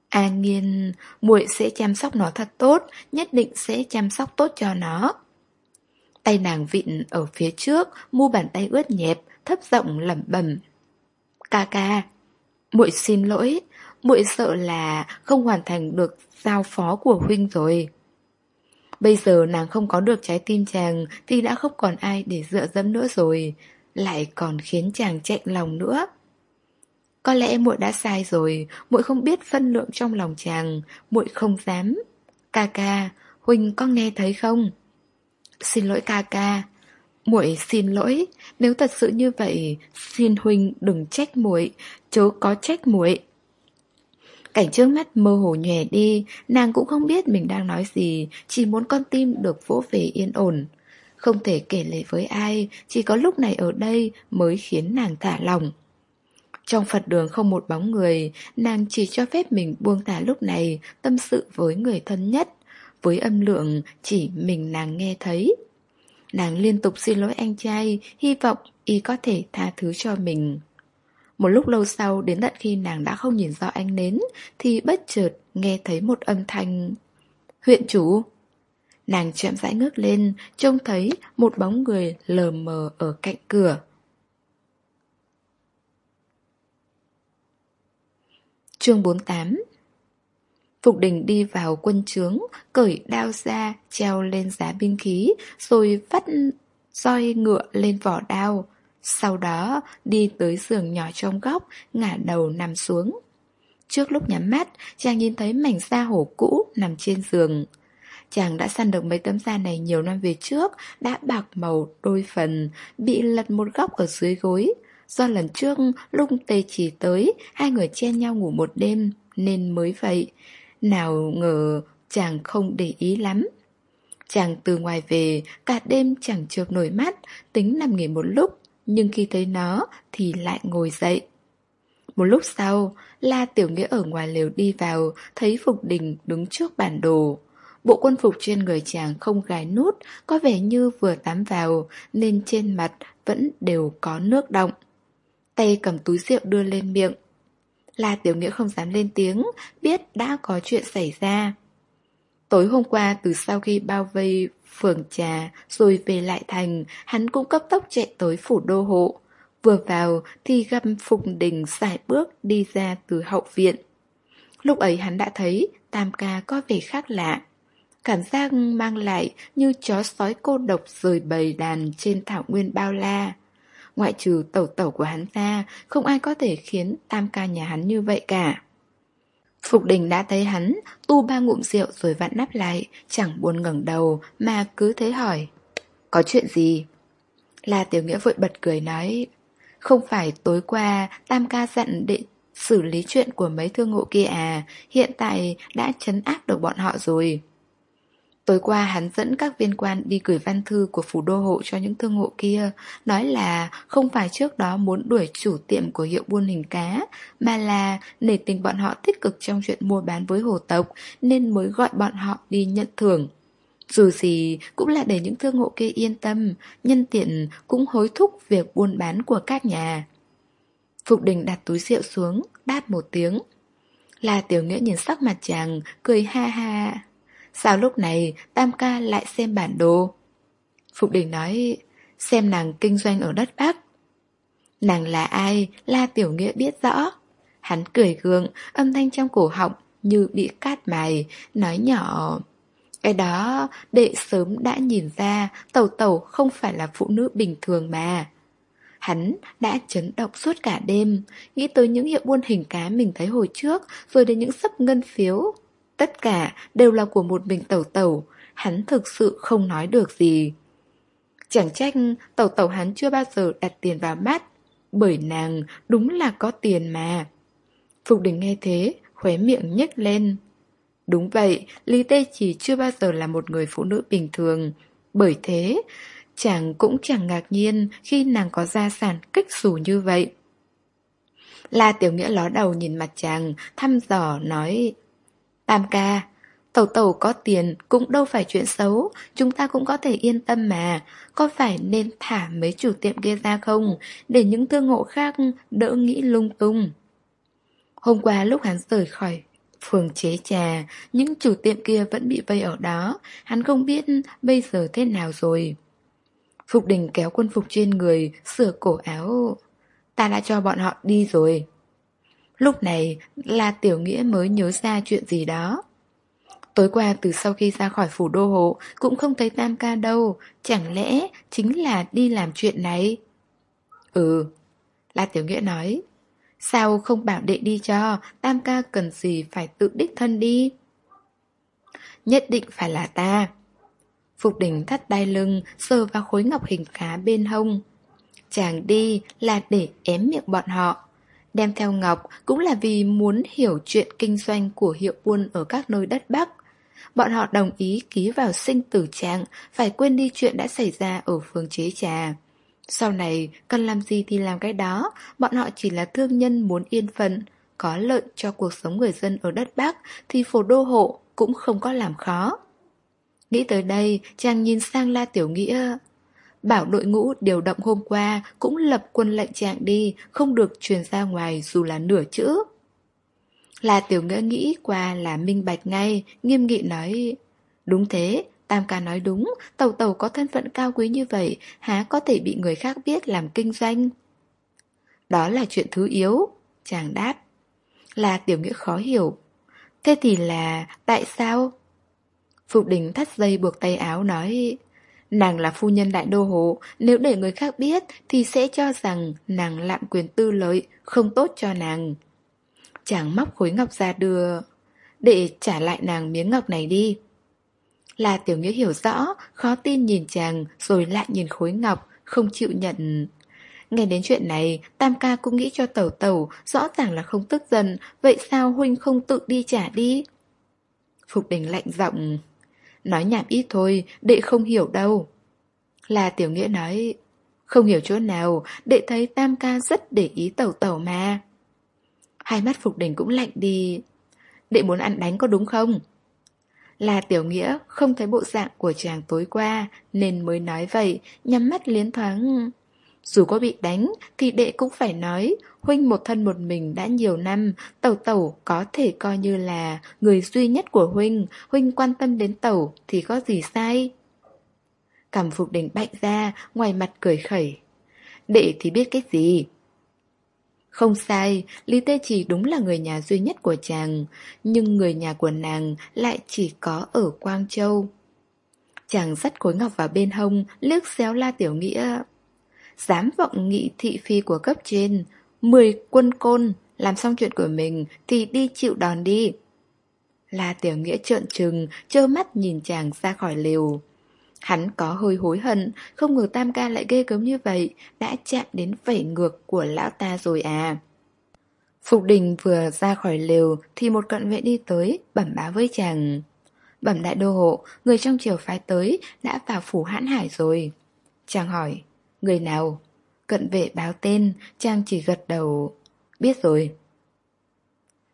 S1: A nghiên, muội sẽ chăm sóc nó thật tốt, nhất định sẽ chăm sóc tốt cho nó. Tay nàng vịn ở phía trước, mu bàn tay ướt nhẹp, thấp giọng lẩm bẩm. Ca ca, muội xin lỗi, muội sợ là không hoàn thành được giao phó của huynh rồi. Bây giờ nàng không có được trái tim chàng thì đã không còn ai để dựa dẫm nữa rồi, lại còn khiến chàng chạy lòng nữa. Có lẽ muội đã sai rồi, muội không biết phân lượng trong lòng chàng, muội không dám. Ca ca, huynh có nghe thấy không? Xin lỗi ca ca. Muội xin lỗi, nếu thật sự như vậy, xin huynh đừng trách muội, chớ có trách muội. Cảnh trước mắt mơ hồ nhòe đi, nàng cũng không biết mình đang nói gì, chỉ muốn con tim được vỗ về yên ổn. Không thể kể lệ với ai, chỉ có lúc này ở đây mới khiến nàng thả lòng. Trong Phật đường không một bóng người, nàng chỉ cho phép mình buông thả lúc này, tâm sự với người thân nhất. Với âm lượng, chỉ mình nàng nghe thấy. Nàng liên tục xin lỗi anh trai, hy vọng y có thể tha thứ cho mình. Một lúc lâu sau, đến tận khi nàng đã không nhìn rõ anh nến, thì bất chợt nghe thấy một âm thanh. Huyện chủ! Nàng chậm rãi ngước lên, trông thấy một bóng người lờ mờ ở cạnh cửa. Chương 48 Phục đình đi vào quân trướng, cởi đao ra, treo lên giá binh khí, rồi vắt roi ngựa lên vỏ đao. Sau đó đi tới giường nhỏ trong góc, ngả đầu nằm xuống. Trước lúc nhắm mắt, chàng nhìn thấy mảnh da hổ cũ nằm trên giường. Chàng đã săn được mấy tấm da này nhiều năm về trước, đã bạc màu đôi phần, bị lật một góc ở dưới gối. Do lần trước lúc tê chỉ tới, hai người chen nhau ngủ một đêm, nên mới vậy. Nào ngờ chàng không để ý lắm. Chàng từ ngoài về, cả đêm chẳng chợp nổi mắt, tính nằm nghỉ một lúc, nhưng khi thấy nó thì lại ngồi dậy. Một lúc sau, La Tiểu Nghĩa ở ngoài lều đi vào, thấy Phục Đình đứng trước bản đồ. Bộ quân phục trên người chàng không gài nút, có vẻ như vừa tắm vào, nên trên mặt vẫn đều có nước động. Tay cầm túi rượu đưa lên miệng. La Tiểu Nghĩa không dám lên tiếng, biết đã có chuyện xảy ra. Tối hôm qua từ sau khi bao vây phường trà rồi về lại thành, hắn cũng cấp tốc chạy tới phủ đô hộ. Vừa vào thì gặp Phùng Đình xài bước đi ra từ hậu viện. Lúc ấy hắn đã thấy Tam ca có vẻ khác lạ. Cảm giác mang lại như chó sói cô độc rời bầy đàn trên thảo nguyên bao la. Ngoại trừ tẩu tẩu của hắn ta, không ai có thể khiến tam ca nhà hắn như vậy cả. Phục đình đã thấy hắn, tu ba ngụm rượu rồi vặn nắp lại, chẳng buồn ngẩng đầu mà cứ thế hỏi. Có chuyện gì? La Tiểu Nghĩa vội bật cười nói, không phải tối qua Tam ca dặn để xử lý chuyện của mấy thương hộ kia à, hiện tại đã chấn áp được bọn họ rồi. Tối qua hắn dẫn các viên quan đi gửi văn thư của phủ đô hộ cho những thương hộ kia, nói là không phải trước đó muốn đuổi chủ tiệm của hiệu buôn hình cá, mà là nể tình bọn họ tích cực trong chuyện mua bán với hồ tộc nên mới gọi bọn họ đi nhận thưởng. Dù gì cũng là để những thương hộ kia yên tâm, nhân tiện cũng hối thúc việc buôn bán của các nhà. Phục đình đặt túi rượu xuống, đáp một tiếng. Là tiểu nghĩa nhìn sắc mặt chàng, cười ha ha. Sao lúc này Tam ca lại xem bản đồ? Phục đình nói, xem nàng kinh doanh ở đất Bắc. Nàng là ai, La Tiểu Nghĩa biết rõ. Hắn cười gượng, âm thanh trong cổ họng như bị cát mài, nói nhỏ. Cái đó, đệ sớm đã nhìn ra tàu tàu không phải là phụ nữ bình thường mà. Hắn đã chấn động suốt cả đêm, nghĩ tới những hiệu buôn hình cá mình thấy hồi trước, rồi đến những sấp ngân phiếu. Tất cả đều là của một mình tẩu tẩu, hắn thực sự không nói được gì. Chẳng trách tẩu tẩu hắn chưa bao giờ đặt tiền vào mắt, bởi nàng đúng là có tiền mà. Phục đình nghe thế, khóe miệng nhếch lên. Đúng vậy, Lý Tê chỉ chưa bao giờ là một người phụ nữ bình thường. Bởi thế, chàng cũng chẳng ngạc nhiên khi nàng có gia sản kích xù như vậy. La Tiểu Nghĩa ló đầu nhìn mặt chàng, thăm dò nói Tam ca, tẩu tẩu có tiền cũng đâu phải chuyện xấu, chúng ta cũng có thể yên tâm mà. Có phải nên thả mấy chủ tiệm kia ra không, để những thương hộ khác đỡ nghĩ lung tung. Hôm qua lúc hắn rời khỏi phường chế trà, những chủ tiệm kia vẫn bị vây ở đó, hắn không biết bây giờ thế nào rồi. Phục đình kéo quân phục trên người, sửa cổ áo. Ta đã cho bọn họ đi rồi. Lúc này là Tiểu Nghĩa mới nhớ ra chuyện gì đó. Tối qua từ sau khi ra khỏi phủ đô hộ cũng không thấy Tam ca đâu, chẳng lẽ chính là đi làm chuyện này? Ừ, La Tiểu Nghĩa nói. Sao không bảo đệ đi cho, Tam ca cần gì phải tự đích thân đi? Nhất định phải là ta. Phục đỉnh thắt đai lưng, sờ vào khối ngọc hình khá bên hông. Chàng đi là để ém miệng bọn họ. Đem theo ngọc cũng là vì muốn hiểu chuyện kinh doanh của hiệu buôn ở các nơi đất Bắc. Bọn họ đồng ý ký vào sinh tử trạng, phải quên đi chuyện đã xảy ra ở phương chế trà. Sau này, cần làm gì thì làm cái đó, bọn họ chỉ là thương nhân muốn yên phận, có lợi cho cuộc sống người dân ở đất Bắc thì phổ đô hộ cũng không có làm khó. Nghĩ tới đây, chàng nhìn sang La Tiểu Nghĩa. Bảo đội ngũ điều động hôm qua cũng lập quân lệnh trạng đi, không được truyền ra ngoài dù là nửa chữ. là Tiểu Nghĩa nghĩ qua là minh bạch ngay, nghiêm nghị nói. Đúng thế, Tam ca nói đúng, tàu tàu có thân phận cao quý như vậy, há có thể bị người khác biết làm kinh doanh. Đó là chuyện thứ yếu, chàng đáp. Là tiểu nghĩa khó hiểu. Thế thì là, tại sao? Phục đình thắt dây buộc tay áo nói, nàng là phu nhân đại đô hộ, nếu để người khác biết thì sẽ cho rằng nàng lạm quyền tư lợi, không tốt cho nàng. Chàng móc khối ngọc ra đưa, để trả lại nàng miếng ngọc này đi. Là tiểu nghĩa hiểu rõ, khó tin nhìn chàng rồi lại nhìn khối ngọc, không chịu nhận. Nghe đến chuyện này, Tam ca cũng nghĩ cho tẩu tẩu, rõ ràng là không tức giận, vậy sao huynh không tự đi trả đi? Phục đình lạnh giọng, nói nhảm ít thôi, đệ không hiểu đâu. Là tiểu nghĩa nói, không hiểu chỗ nào, đệ thấy Tam ca rất để ý tẩu tẩu mà. Hai mắt Phục đình cũng lạnh đi. Đệ muốn ăn đánh có đúng không? Là tiểu nghĩa không thấy bộ dạng của chàng tối qua Nên mới nói vậy Nhắm mắt liến thoáng dù có bị đánh thì đệ cũng phải nói Huynh một thân một mình đã nhiều năm Tẩu tẩu có thể coi như là Người duy nhất của Huynh Huynh quan tâm đến tẩu thì có gì sai Cảm phục đỉnh bạnh ra Ngoài mặt cười khẩy Đệ thì biết cái gì không sai, Lý Tê Chỉ đúng là người nhà duy nhất của chàng, nhưng người nhà của nàng lại chỉ có ở Quang Châu. Chàng dắt khối ngọc vào bên hông, liếc xéo la tiểu nghĩa. Dám vọng nghị thị phi của cấp trên, mười quân côn, làm xong chuyện của mình thì đi chịu đòn đi. La tiểu nghĩa trợn trừng, trơ mắt nhìn chàng ra khỏi liều. Hắn có hơi hối hận, không ngờ tam ca lại ghê gớm như vậy, đã chạm đến vẩy ngược của lão ta rồi à. Phục đình vừa ra khỏi lều thì một cận vệ đi tới, bẩm báo với chàng. Bẩm đại đô hộ, người trong triều phái tới đã vào phủ hãn hải rồi. Chàng hỏi, người nào? Cận vệ báo tên, trang chỉ gật đầu. Biết rồi.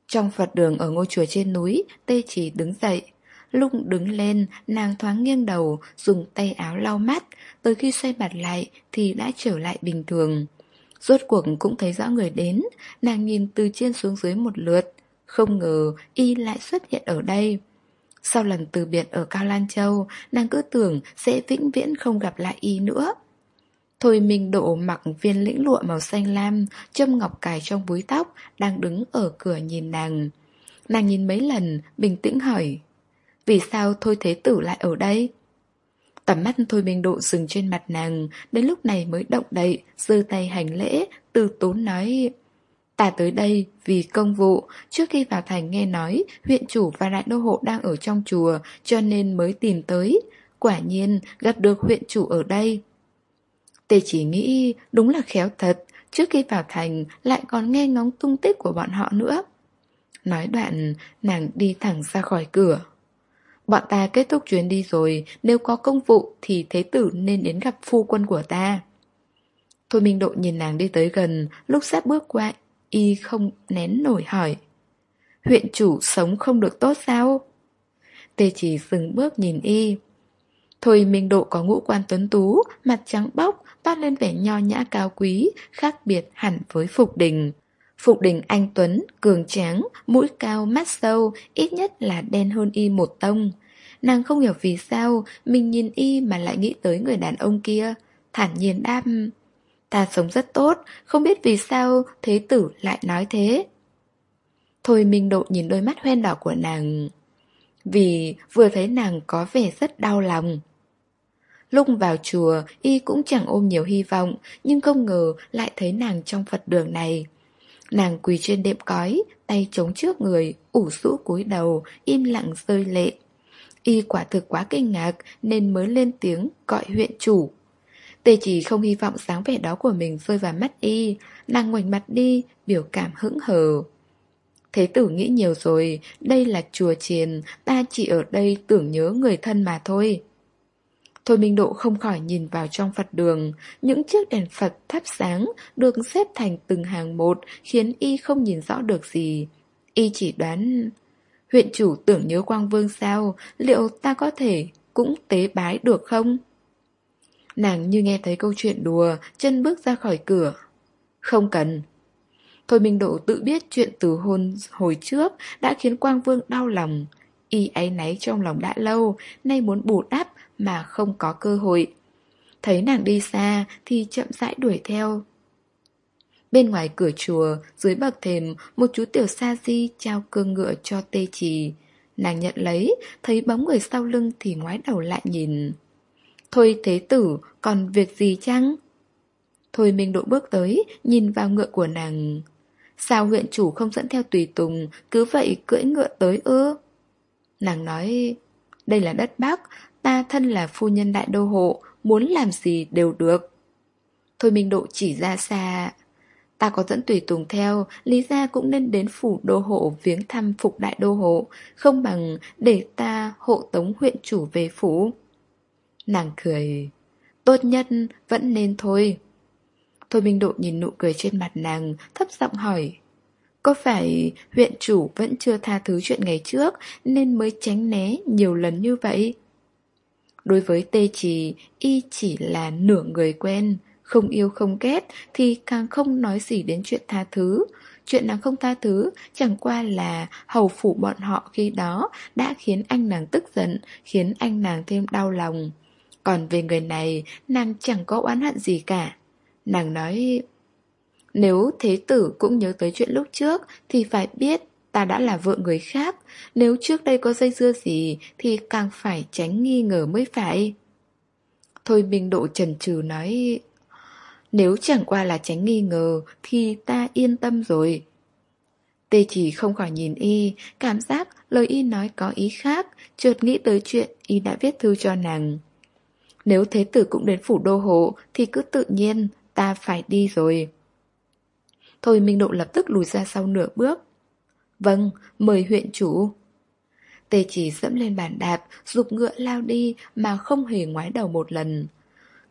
S1: Trong Phật đường ở ngôi chùa trên núi, Tê chỉ đứng dậy, Lúc đứng lên, nàng thoáng nghiêng đầu, dùng tay áo lau mắt, tới khi xoay mặt lại thì đã trở lại bình thường. Rốt cuộc cũng thấy rõ người đến, nàng nhìn từ trên xuống dưới một lượt. Không ngờ y lại xuất hiện ở đây. Sau lần từ biệt ở Cao Lan Châu, nàng cứ tưởng sẽ vĩnh viễn không gặp lại y nữa. Thôi mình độ mặc viên lĩnh lụa màu xanh lam, châm ngọc cài trong búi tóc, đang đứng ở cửa nhìn nàng. Nàng nhìn mấy lần, bình tĩnh hỏi. Vì sao Thôi Thế Tử lại ở đây? Tầm mắt Thôi Minh Độ dừng trên mặt nàng, đến lúc này mới động đậy, giơ tay hành lễ, từ tốn nói... Ta tới đây vì công vụ, trước khi vào thành nghe nói huyện chủ và đại đô hộ đang ở trong chùa cho nên mới tìm tới. Quả nhiên gặp được huyện chủ ở đây. Tê chỉ nghĩ đúng là khéo thật, trước khi vào thành lại còn nghe ngóng tung tích của bọn họ nữa. Nói đoạn, nàng đi thẳng ra khỏi cửa. Bọn ta kết thúc chuyến đi rồi, nếu có công vụ thì thế tử nên đến gặp phu quân của ta. Thôi Minh Độ nhìn nàng đi tới gần, lúc sắp bước qua, y không nén nổi hỏi. Huyện chủ sống không được tốt sao? Tê chỉ dừng bước nhìn y. Thôi Minh Độ có ngũ quan tuấn tú, mặt trắng bóc, toát lên vẻ nho nhã cao quý, khác biệt hẳn với Phục Đình. Phục đình anh Tuấn, cường tráng, mũi cao, mắt sâu, ít nhất là đen hơn y một tông. Nàng không hiểu vì sao mình nhìn y mà lại nghĩ tới người đàn ông kia. thản nhiên đáp Ta sống rất tốt, không biết vì sao thế tử lại nói thế. Thôi Minh Độ nhìn đôi mắt hoen đỏ của nàng. Vì vừa thấy nàng có vẻ rất đau lòng. Lúc vào chùa, y cũng chẳng ôm nhiều hy vọng, nhưng không ngờ lại thấy nàng trong Phật đường này. Nàng quỳ trên đệm cói, tay chống trước người, ủ rũ cúi đầu, im lặng rơi lệ. Y quả thực quá kinh ngạc nên mới lên tiếng gọi huyện chủ. Tê chỉ không hy vọng dáng vẻ đó của mình rơi vào mắt y, nàng ngoảnh mặt đi, biểu cảm hững hờ. Thế tử nghĩ nhiều rồi, đây là chùa chiền, ta chỉ ở đây tưởng nhớ người thân mà thôi. Thôi Minh Độ không khỏi nhìn vào trong Phật đường, những chiếc đèn Phật thắp sáng được xếp thành từng hàng một khiến y không nhìn rõ được gì. Y chỉ đoán, huyện chủ tưởng nhớ Quang Vương sao, liệu ta có thể cũng tế bái được không? Nàng như nghe thấy câu chuyện đùa, chân bước ra khỏi cửa. Không cần. Thôi Minh Độ tự biết chuyện từ hôn hồi trước đã khiến Quang Vương đau lòng. Y áy náy trong lòng đã lâu, nay muốn bù đắp mà không có cơ hội. Thấy nàng đi xa thì chậm rãi đuổi theo. Bên ngoài cửa chùa, dưới bậc thềm, một chú tiểu sa di trao cương ngựa cho tê trì. Nàng nhận lấy, thấy bóng người sau lưng thì ngoái đầu lại nhìn. Thôi thế tử, còn việc gì chăng? Thôi Minh Độ bước tới, nhìn vào ngựa của nàng. Sao huyện chủ không dẫn theo tùy tùng, cứ vậy cưỡi ngựa tới ư? Nàng nói, đây là đất Bắc, ta thân là phu nhân đại đô hộ, muốn làm gì đều được. Thôi Minh Độ chỉ ra xa. Ta có dẫn tùy tùng theo, lý ra cũng nên đến phủ đô hộ viếng thăm phục đại đô hộ, không bằng để ta hộ tống huyện chủ về phủ. Nàng cười, tốt nhất vẫn nên thôi. Thôi Minh Độ nhìn nụ cười trên mặt nàng, thấp giọng hỏi. Có phải huyện chủ vẫn chưa tha thứ chuyện ngày trước nên mới tránh né nhiều lần như vậy? Đối với tê trì, y chỉ là nửa người quen, không yêu không ghét thì càng không nói gì đến chuyện tha thứ. Chuyện nàng không tha thứ chẳng qua là hầu phủ bọn họ khi đó đã khiến anh nàng tức giận, khiến anh nàng thêm đau lòng. Còn về người này, nàng chẳng có oán hận gì cả. Nàng nói, nếu thế tử cũng nhớ tới chuyện lúc trước thì phải biết ta đã là vợ người khác. Nếu trước đây có dây dưa gì thì càng phải tránh nghi ngờ mới phải. Thôi Minh Độ trần trừ nói, nếu chẳng qua là tránh nghi ngờ thì ta yên tâm rồi. Tê chỉ không khỏi nhìn y, cảm giác lời y nói có ý khác, chợt nghĩ tới chuyện y đã viết thư cho nàng. Nếu thế tử cũng đến phủ đô hộ thì cứ tự nhiên ta phải đi rồi. Thôi Minh Độ lập tức lùi ra sau nửa bước. Vâng, mời huyện chủ. Tề chỉ dẫm lên bàn đạp, dục ngựa lao đi mà không hề ngoái đầu một lần.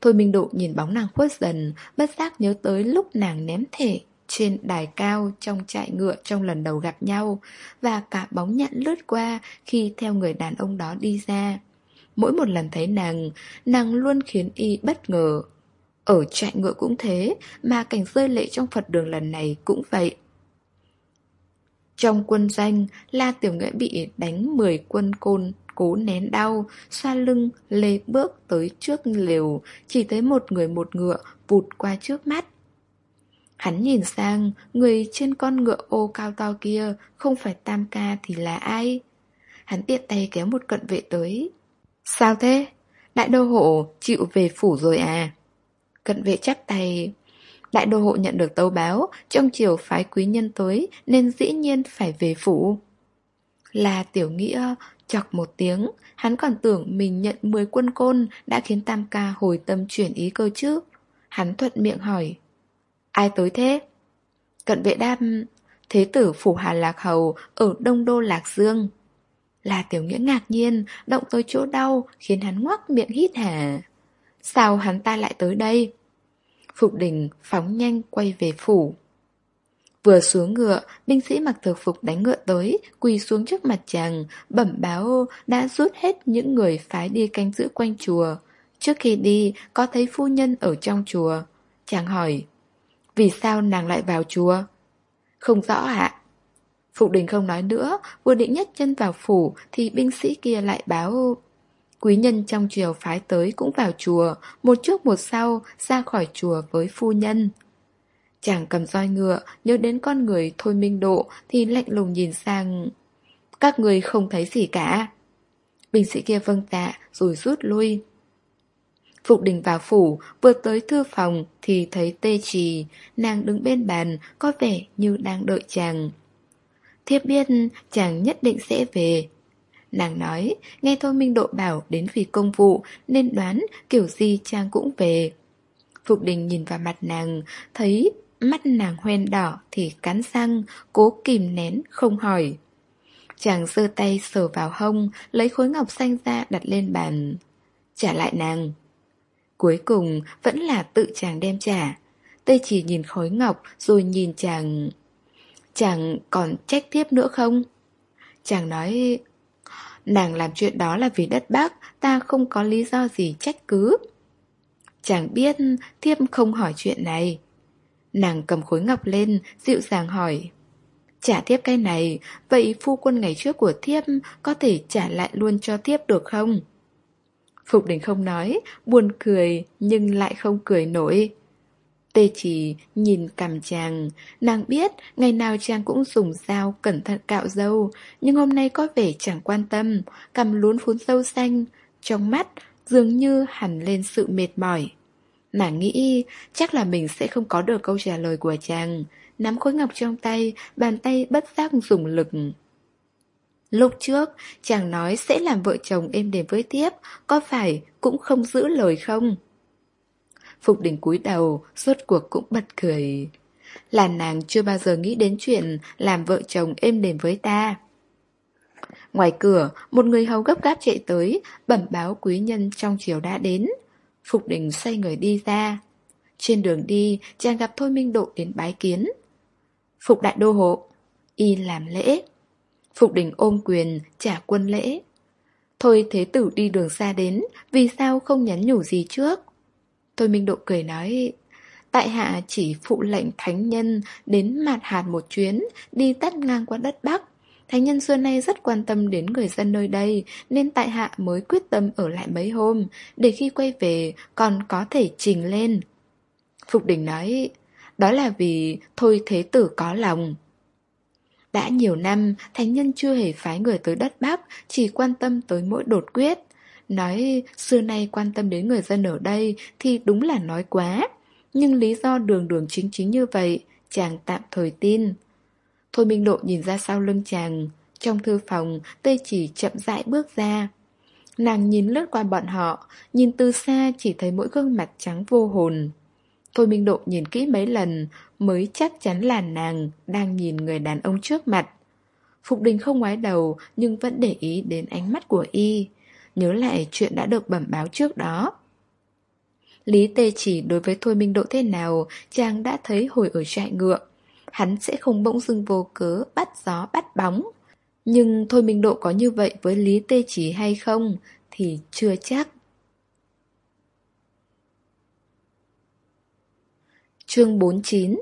S1: Thôi Minh Độ nhìn bóng nàng khuất dần, bất giác nhớ tới lúc nàng ném thể trên đài cao trong trại ngựa trong lần đầu gặp nhau và cả bóng nhạn lướt qua khi theo người đàn ông đó đi ra. Mỗi một lần thấy nàng, nàng luôn khiến y bất ngờ. Ở trại ngựa cũng thế, mà cảnh rơi lệ trong Phật đường lần này cũng vậy. Trong quân danh, La Tiểu Nghĩa bị đánh 10 quân côn, cố nén đau, xoa lưng, lê bước tới trước liều, chỉ thấy một người một ngựa vụt qua trước mắt. Hắn nhìn sang, người trên con ngựa ô cao to kia, không phải Tam Ca thì là ai? Hắn tiện tay kéo một cận vệ tới. Sao thế? Đại đô hộ chịu về phủ rồi à? Cận vệ chắp tay. Đại đô hộ nhận được tấu báo, trong chiều phái quý nhân tới nên dĩ nhiên phải về phủ. Là tiểu nghĩa chọc một tiếng, hắn còn tưởng mình nhận 10 quân côn đã khiến Tam ca hồi tâm chuyển ý cơ chứ. Hắn thuận miệng hỏi. Ai tới thế? Cận vệ đáp, thế tử phủ Hà Lạc Hầu ở Đông Đô Lạc Dương. Là tiểu nghĩa ngạc nhiên, động tới chỗ đau, khiến hắn ngoắc miệng hít hả. Sao hắn ta lại tới đây? Phục đình phóng nhanh quay về phủ. Vừa xuống ngựa, binh sĩ mặc thường phục đánh ngựa tới, quỳ xuống trước mặt chàng, bẩm báo đã rút hết những người phái đi canh giữ quanh chùa. Trước khi đi, có thấy phu nhân ở trong chùa. Chàng hỏi, vì sao nàng lại vào chùa? Không rõ ạ. Phục đình không nói nữa, vừa định nhấc chân vào phủ thì binh sĩ kia lại báo Quý nhân trong triều phái tới cũng vào chùa, một trước một sau ra khỏi chùa với phu nhân. Chàng cầm roi ngựa, nhớ đến con người thôi minh độ thì lạnh lùng nhìn sang. Các người không thấy gì cả. Binh sĩ kia vâng tạ rồi rút lui. Phục đình vào phủ, vừa tới thư phòng thì thấy tê trì, nàng đứng bên bàn, có vẻ như đang đợi chàng. Thiếp biết chàng nhất định sẽ về. Nàng nói, nghe Thôi Minh Độ bảo đến vì công vụ nên đoán kiểu gì chàng cũng về. Phục đình nhìn vào mặt nàng, thấy mắt nàng hoen đỏ thì cắn răng, cố kìm nén, không hỏi. Chàng giơ tay sờ vào hông, lấy khối ngọc xanh ra đặt lên bàn. Trả lại nàng. Cuối cùng vẫn là tự chàng đem trả. Tây chỉ nhìn khối ngọc rồi nhìn chàng... Chàng còn trách tiếp nữa không? Chàng nói... Nàng làm chuyện đó là vì đất Bắc, ta không có lý do gì trách cứ. Chàng biết thiếp không hỏi chuyện này. Nàng cầm khối ngọc lên, dịu dàng hỏi. Trả thiếp cái này, vậy phu quân ngày trước của thiếp có thể trả lại luôn cho thiếp được không? Phục đình không nói, buồn cười nhưng lại không cười nổi. Tê chỉ nhìn cằm chàng, nàng biết ngày nào chàng cũng dùng dao cẩn thận cạo dâu, nhưng hôm nay có vẻ chẳng quan tâm, cầm lún phún dâu xanh, trong mắt dường như hẳn lên sự mệt mỏi. Nàng nghĩ chắc là mình sẽ không có được câu trả lời của chàng, nắm khối ngọc trong tay, bàn tay bất giác dùng lực. Lúc trước, chàng nói sẽ làm vợ chồng êm đềm với tiếp, có phải cũng không giữ lời không? Phục đỉnh cúi đầu, suốt cuộc cũng bật cười. Là nàng chưa bao giờ nghĩ đến chuyện làm vợ chồng êm đềm với ta. Ngoài cửa, một người hầu gấp gáp chạy tới, bẩm báo quý nhân trong chiều đã đến. Phục đình xoay người đi ra. Trên đường đi, chàng gặp Thôi Minh Độ đến bái kiến. Phục đại đô hộ, y làm lễ. Phục đình ôm quyền, trả quân lễ. Thôi thế tử đi đường xa đến, vì sao không nhắn nhủ gì trước? Thôi Minh Độ cười nói, tại hạ chỉ phụ lệnh thánh nhân đến mạt hạt một chuyến, đi tắt ngang qua đất Bắc. Thánh nhân xưa nay rất quan tâm đến người dân nơi đây, nên tại hạ mới quyết tâm ở lại mấy hôm, để khi quay về còn có thể trình lên. Phục đình nói, đó là vì thôi thế tử có lòng. Đã nhiều năm, thánh nhân chưa hề phái người tới đất Bắc, chỉ quan tâm tới mỗi đột quyết. Nói xưa nay quan tâm đến người dân ở đây thì đúng là nói quá. Nhưng lý do đường đường chính chính như vậy, chàng tạm thời tin. Thôi Minh Độ nhìn ra sau lưng chàng. Trong thư phòng, tây chỉ chậm rãi bước ra. Nàng nhìn lướt qua bọn họ, nhìn từ xa chỉ thấy mỗi gương mặt trắng vô hồn. Thôi Minh Độ nhìn kỹ mấy lần mới chắc chắn là nàng đang nhìn người đàn ông trước mặt. Phục Đình không ngoái đầu nhưng vẫn để ý đến ánh mắt của y, nhớ lại chuyện đã được bẩm báo trước đó. Lý Tê chỉ đối với Thôi Minh Độ thế nào, chàng đã thấy hồi ở trại ngựa. Hắn sẽ không bỗng dưng vô cớ bắt gió bắt bóng. Nhưng Thôi Minh Độ có như vậy với Lý Tê chỉ hay không thì chưa chắc. Chương 49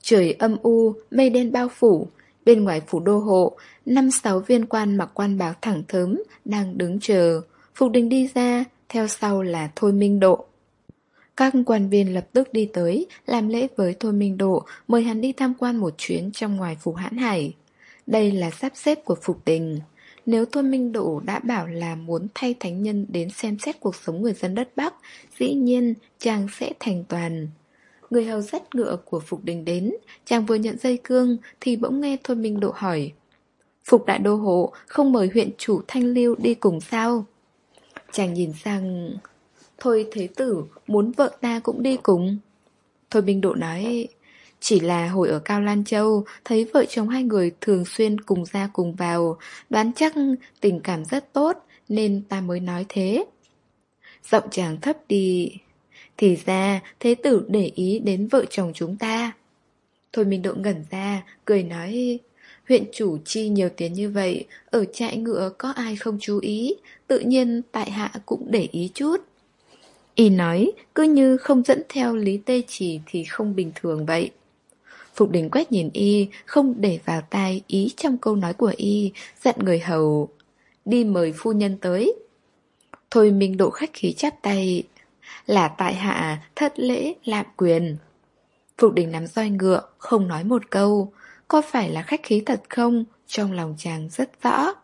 S1: Trời âm u, mây đen bao phủ, bên ngoài phủ đô hộ, năm sáu viên quan mặc quan báo thẳng thớm, đang đứng chờ. Phục đình đi ra, theo sau là Thôi Minh Độ. Các quan viên lập tức đi tới, làm lễ với Thôi Minh Độ, mời hắn đi tham quan một chuyến trong ngoài phủ hãn hải. Đây là sắp xếp của Phục đình. Nếu Thôi Minh Độ đã bảo là muốn thay thánh nhân đến xem xét cuộc sống người dân đất Bắc, dĩ nhiên chàng sẽ thành toàn. Người hầu dắt ngựa của Phục Đình đến, Chàng vừa nhận dây cương Thì bỗng nghe Thôi Minh Độ hỏi, Phục đại đô hộ, không mời huyện chủ Thanh Lưu đi cùng sao? Chàng nhìn sang, Thôi thế tử, Muốn vợ ta cũng đi cùng. Thôi Minh Độ nói, Chỉ là hồi ở Cao Lan Châu, Thấy vợ chồng hai người thường xuyên cùng ra cùng vào, Đoán chắc tình cảm rất tốt Nên ta mới nói thế. Giọng chàng thấp đi thì ra, thế tử để ý đến vợ chồng chúng ta. Thôi Minh độ ngẩn ra, Cười nói, Huyện chủ chi nhiều tiền như vậy, Ở trại ngựa có ai không chú ý? Tự nhiên tại hạ cũng để ý chút. Y nói, Cứ như không dẫn theo Lý Tê Chỉ Thì không bình thường vậy. Phục đình quét nhìn Y, Không để vào tai ý trong câu nói của Y Dặn người hầu, Đi mời phu nhân tới. Thôi Minh Độ khách khí chắp tay là tại hạ thất lễ lạm quyền. Phục đình nắm roi ngựa, Không nói một câu. Có phải là khách khí thật không? Trong lòng chàng rất rõ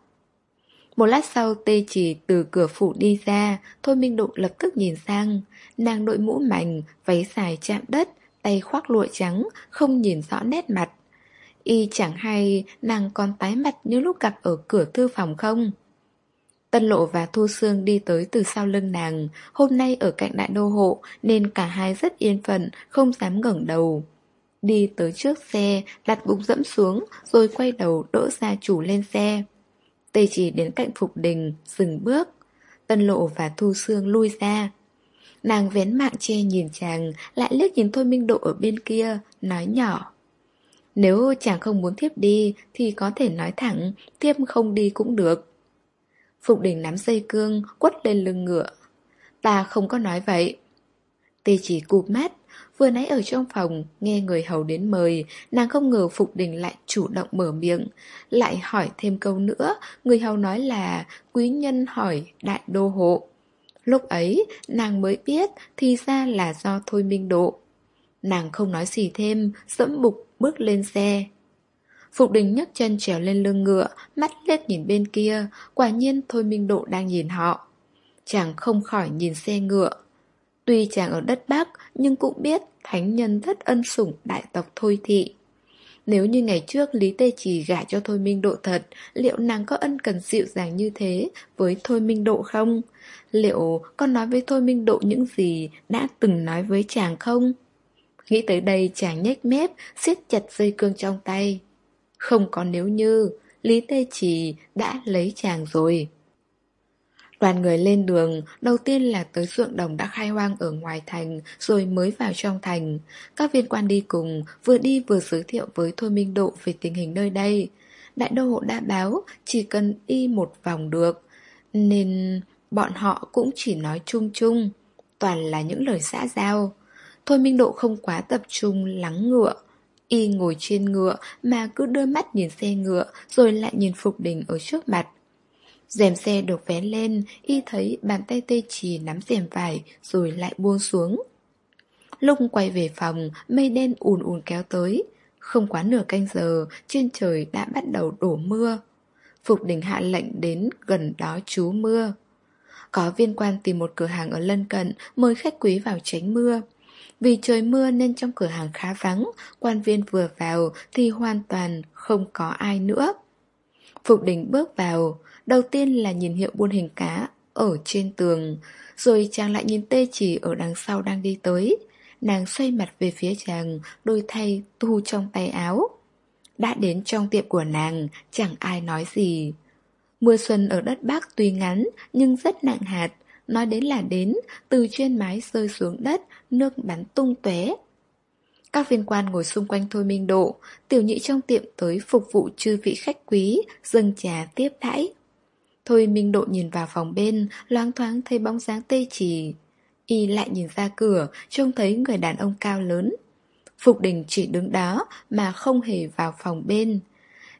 S1: Một lát sau, tê chỉ từ cửa phủ đi ra. Thôi Minh Độ lập tức nhìn sang. Nàng đội mũ mảnh, Váy dài chạm đất, Tay khoác lụa trắng, Không nhìn rõ nét mặt. Y chẳng hay nàng còn tái mặt như lúc gặp ở cửa thư phòng không? Tân Lộ và Thu Sương đi tới từ sau lưng nàng, hôm nay ở cạnh đại đô hộ nên cả hai rất yên phận, không dám ngẩng đầu. Đi tới trước xe, đặt bụng dẫm xuống, rồi quay đầu đỡ gia chủ lên xe. Tê chỉ đến cạnh Phục Đình, dừng bước. Tân Lộ và Thu Sương lui ra. Nàng vén mạng che nhìn chàng, lại liếc nhìn Thôi Minh Độ ở bên kia, nói nhỏ. Nếu chàng không muốn thiếp đi, thì có thể nói thẳng, thiếp không đi cũng được. Phục đình nắm dây cương, quất lên lưng ngựa. Ta không có nói vậy. Tê chỉ cụp mắt, vừa nãy ở trong phòng, nghe người hầu đến mời, nàng không ngờ Phục đình lại chủ động mở miệng. Lại hỏi thêm câu nữa, người hầu nói là quý nhân hỏi đại đô hộ. Lúc ấy, nàng mới biết thì ra là do thôi minh độ. Nàng không nói gì thêm, dẫm bục bước lên xe. Phục đình nhấc chân trèo lên lưng ngựa, mắt lết nhìn bên kia, quả nhiên Thôi Minh Độ đang nhìn họ. Chàng không khỏi nhìn xe ngựa. Tuy chàng ở đất Bắc, nhưng cũng biết thánh nhân rất ân sủng đại tộc Thôi Thị. Nếu như ngày trước Lý Tê Chỉ gả cho Thôi Minh Độ thật, liệu nàng có ân cần dịu dàng như thế với Thôi Minh Độ không? Liệu con nói với Thôi Minh Độ những gì đã từng nói với chàng không? Nghĩ tới đây chàng nhếch mép, siết chặt dây cương trong tay. Không có nếu như, Lý Tê Trì đã lấy chàng rồi. Đoàn người lên đường, đầu tiên là tới ruộng đồng đã khai hoang ở ngoài thành, rồi mới vào trong thành. Các viên quan đi cùng, vừa đi vừa giới thiệu với Thôi Minh Độ về tình hình nơi đây. Đại đô hộ đã báo, chỉ cần đi một vòng được, nên bọn họ cũng chỉ nói chung chung, toàn là những lời xã giao. Thôi Minh Độ không quá tập trung lắng ngựa, Y ngồi trên ngựa mà cứ đưa mắt nhìn xe ngựa rồi lại nhìn Phục Đình ở trước mặt. rèm xe được vén lên, y thấy bàn tay tê trì nắm rèm vải rồi lại buông xuống. Lúc quay về phòng, mây đen ùn ùn kéo tới. Không quá nửa canh giờ, trên trời đã bắt đầu đổ mưa. Phục đình hạ lệnh đến gần đó trú mưa. Có viên quan tìm một cửa hàng ở lân cận mời khách quý vào tránh mưa. Vì trời mưa nên trong cửa hàng khá vắng, quan viên vừa vào thì hoàn toàn không có ai nữa. Phục đình bước vào, đầu tiên là nhìn hiệu buôn hình cá ở trên tường, rồi chàng lại nhìn tê chỉ ở đằng sau đang đi tới. Nàng xoay mặt về phía chàng, đôi thay tu trong tay áo. Đã đến trong tiệm của nàng, chẳng ai nói gì. Mưa xuân ở đất Bắc tuy ngắn nhưng rất nặng hạt, Nói đến là đến, từ trên mái rơi xuống đất, nước bắn tung tóe. Các viên quan ngồi xung quanh Thôi Minh Độ, tiểu nhị trong tiệm tới phục vụ chư vị khách quý, dâng trà tiếp đãi. Thôi Minh Độ nhìn vào phòng bên, loáng thoáng thấy bóng dáng tê trì. Y lại nhìn ra cửa, trông thấy người đàn ông cao lớn. Phục đình chỉ đứng đó mà không hề vào phòng bên.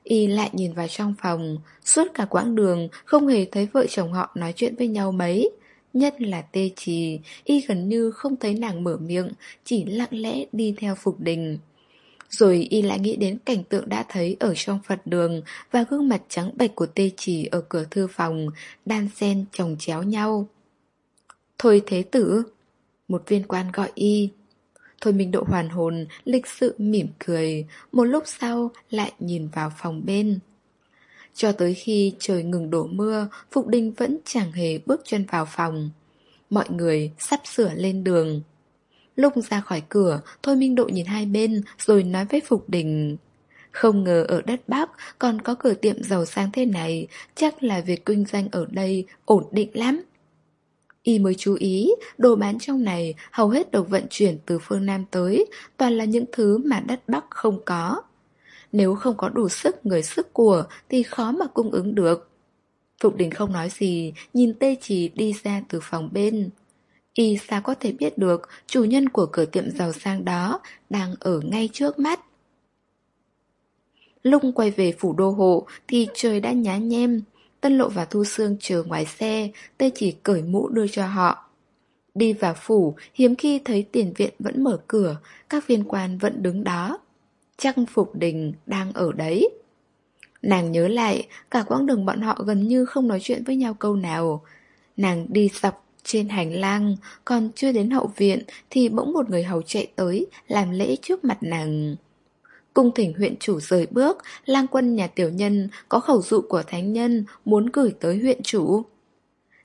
S1: Y lại nhìn vào trong phòng, suốt cả quãng đường không hề thấy vợ chồng họ nói chuyện với nhau mấy. Nhất là tê trì, y gần như không thấy nàng mở miệng, chỉ lặng lẽ đi theo phục đình. Rồi y lại nghĩ đến cảnh tượng đã thấy ở trong Phật đường và gương mặt trắng bệch của tê trì ở cửa thư phòng, đan xen chồng chéo nhau. Thôi thế tử, một viên quan gọi y. Thôi minh độ hoàn hồn, lịch sự mỉm cười, một lúc sau lại nhìn vào phòng bên. Cho tới khi trời ngừng đổ mưa, Phục Đình vẫn chẳng hề bước chân vào phòng. Mọi người sắp sửa lên đường. Lúc ra khỏi cửa, Thôi Minh Độ nhìn hai bên rồi nói với Phục Đình. Không ngờ ở đất Bắc còn có cửa tiệm giàu sang thế này, chắc là việc kinh doanh ở đây ổn định lắm. Y mới chú ý, đồ bán trong này hầu hết được vận chuyển từ phương Nam tới, toàn là những thứ mà đất Bắc không có. Nếu không có đủ sức người sức của Thì khó mà cung ứng được Phục đình không nói gì Nhìn tê chỉ đi ra từ phòng bên Y sao có thể biết được Chủ nhân của cửa tiệm giàu sang đó Đang ở ngay trước mắt Lung quay về phủ đô hộ Thì trời đã nhá nhem Tân Lộ và Thu Sương chờ ngoài xe, Tê chỉ cởi mũ đưa cho họ. Đi vào phủ, hiếm khi thấy tiền viện vẫn mở cửa, các viên quan vẫn đứng đó. Chắc Phục Đình đang ở đấy. Nàng nhớ lại, cả quãng đường bọn họ gần như không nói chuyện với nhau câu nào. Nàng đi dọc trên hành lang, còn chưa đến hậu viện thì bỗng một người hầu chạy tới, làm lễ trước mặt nàng. Cung thỉnh huyện chủ rời bước, lang quân nhà tiểu nhân có khẩu dụ của thánh nhân muốn gửi tới huyện chủ.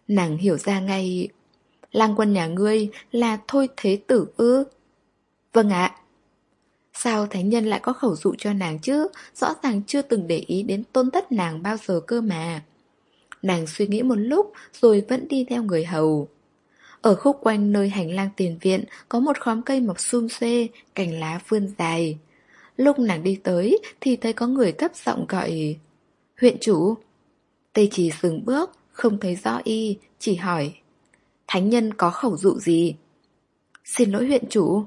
S1: Nàng hiểu ra ngay, lang quân nhà ngươi là thôi thế tử ư. Vâng ạ. Sao thánh nhân lại có khẩu dụ cho nàng chứ, rõ ràng chưa từng để ý đến tôn thất nàng bao giờ cơ mà. Nàng suy nghĩ một lúc rồi vẫn đi theo người hầu. Ở khúc quanh nơi hành lang tiền viện có một khóm cây mọc sum xê, cành lá vươn dài. Lúc nàng đi tới thì thấy có người thấp giọng gọi Huyện chủ Tây chỉ dừng bước Không thấy rõ y Chỉ hỏi Thánh nhân có khẩu dụ gì Xin lỗi huyện chủ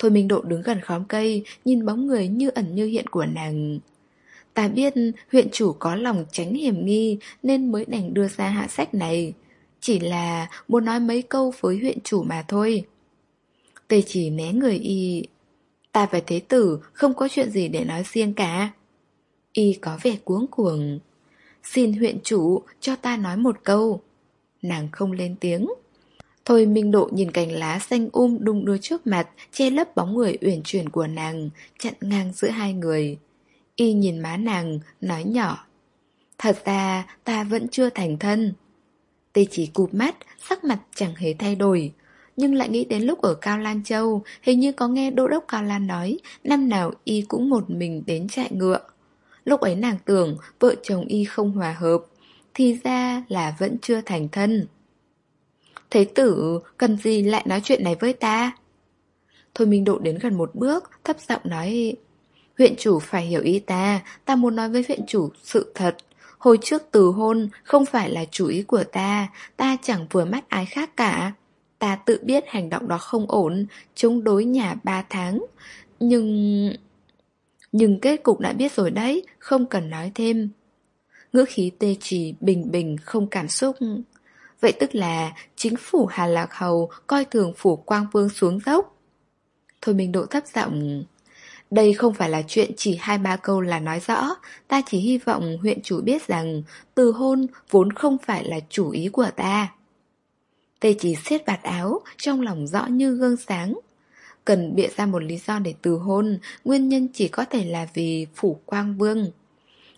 S1: Thôi Minh Độ đứng gần khóm cây, Nhìn bóng người như ẩn như hiện của nàng. Ta biết huyện chủ có lòng tránh hiểm nghi, Nên mới đành đưa ra hạ sách này. Chỉ là muốn nói mấy câu với huyện chủ mà thôi. Tê chỉ né người y. Ta và thế tử không có chuyện gì để nói riêng cả. Y có vẻ cuống cuồng. Xin huyện chủ cho ta nói một câu. Nàng không lên tiếng. Thôi Minh Độ nhìn cành lá xanh um đung đưa trước mặt Che lấp bóng người uyển chuyển của nàng Chặn ngang giữa hai người Y nhìn má nàng Nói nhỏ Thật ra ta vẫn chưa thành thân Tê chỉ cụp mắt Sắc mặt chẳng hề thay đổi nhưng lại nghĩ đến lúc ở Cao Lan Châu, hình như có nghe Đô Đốc Cao Lan nói, năm nào y cũng một mình đến chạy ngựa. Lúc ấy nàng tưởng vợ chồng y không hòa hợp, thì ra là vẫn chưa thành thân. Thế tử, cần gì lại nói chuyện này với ta? Thôi Minh Độ đến gần một bước, thấp giọng nói Huyện chủ phải hiểu ý ta, ta muốn nói với huyện chủ sự thật. Hồi trước từ hôn không phải là chủ ý của ta, ta chẳng vừa mắt ai khác cả. Ta tự biết hành động đó không ổn, chống đối nhà ba tháng. Nhưng... Nhưng kết cục đã biết rồi đấy, không cần nói thêm. Ngữ khí tê trì, bình bình, không cảm xúc. Vậy tức là chính phủ Hà Lạc Hầu coi thường phủ Quang Vương xuống dốc. Thôi mình độ thấp giọng. Đây không phải là chuyện chỉ hai ba câu là nói rõ, ta chỉ hy vọng huyện chủ biết rằng từ hôn vốn không phải là chủ ý của ta. Tê chỉ siết vạt áo, trong lòng rõ như gương sáng. Cần bịa ra một lý do để từ hôn, nguyên nhân chỉ có thể là vì phủ quang vương.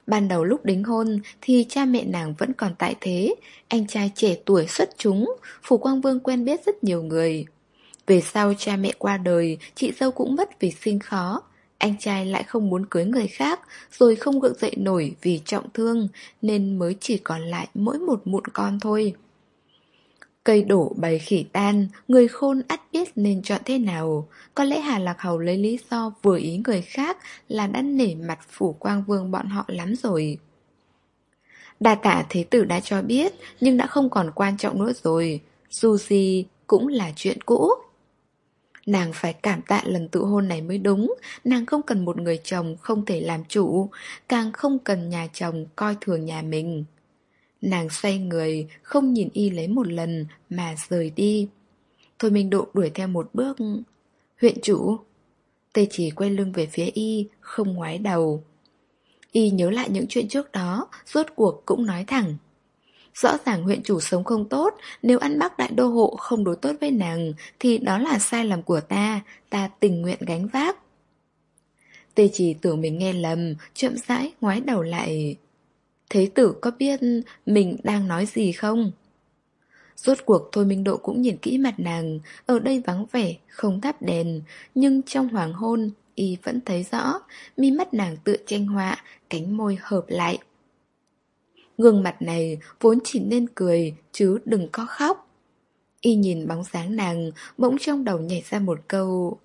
S1: Ban đầu lúc đính hôn thì cha mẹ nàng vẫn còn tại thế, anh trai trẻ tuổi xuất chúng, phủ quang vương quen biết rất nhiều người. Về sau cha mẹ qua đời, chị dâu cũng mất vì sinh khó. Anh trai lại không muốn cưới người khác, rồi không gượng dậy nổi vì trọng thương, nên mới chỉ còn lại mỗi một mụn con thôi. Cây đổ bày khỉ tan, người khôn ắt biết nên chọn thế nào. Có lẽ Hà Lạc Hầu lấy lý do vừa ý người khác là đã nể mặt phủ quang vương bọn họ lắm rồi. Đà tả thế tử đã cho biết, nhưng đã không còn quan trọng nữa rồi. Dù gì cũng là chuyện cũ. Nàng phải cảm tạ lần tự hôn này mới đúng Nàng không cần một người chồng không thể làm chủ Càng không cần nhà chồng coi thường nhà mình Nàng xoay người, không nhìn y lấy một lần mà rời đi. Thôi Minh Độ đuổi theo một bước. Huyện chủ. Tê chỉ quay lưng về phía y, không ngoái đầu. Y nhớ lại những chuyện trước đó, rốt cuộc cũng nói thẳng. Rõ ràng huyện chủ sống không tốt, nếu ăn bác đại đô hộ không đối tốt với nàng, thì đó là sai lầm của ta, ta tình nguyện gánh vác. Tê chỉ tưởng mình nghe lầm, chậm rãi ngoái đầu lại. Thế tử có biết mình đang nói gì không? Rốt cuộc Thôi Minh Độ cũng nhìn kỹ mặt nàng, ở đây vắng vẻ, không thắp đèn, nhưng trong hoàng hôn, y vẫn thấy rõ, mi mắt nàng tựa tranh họa, cánh môi hợp lại. Gương mặt này vốn chỉ nên cười, chứ đừng có khóc. Y nhìn bóng dáng nàng, bỗng trong đầu nhảy ra một câu,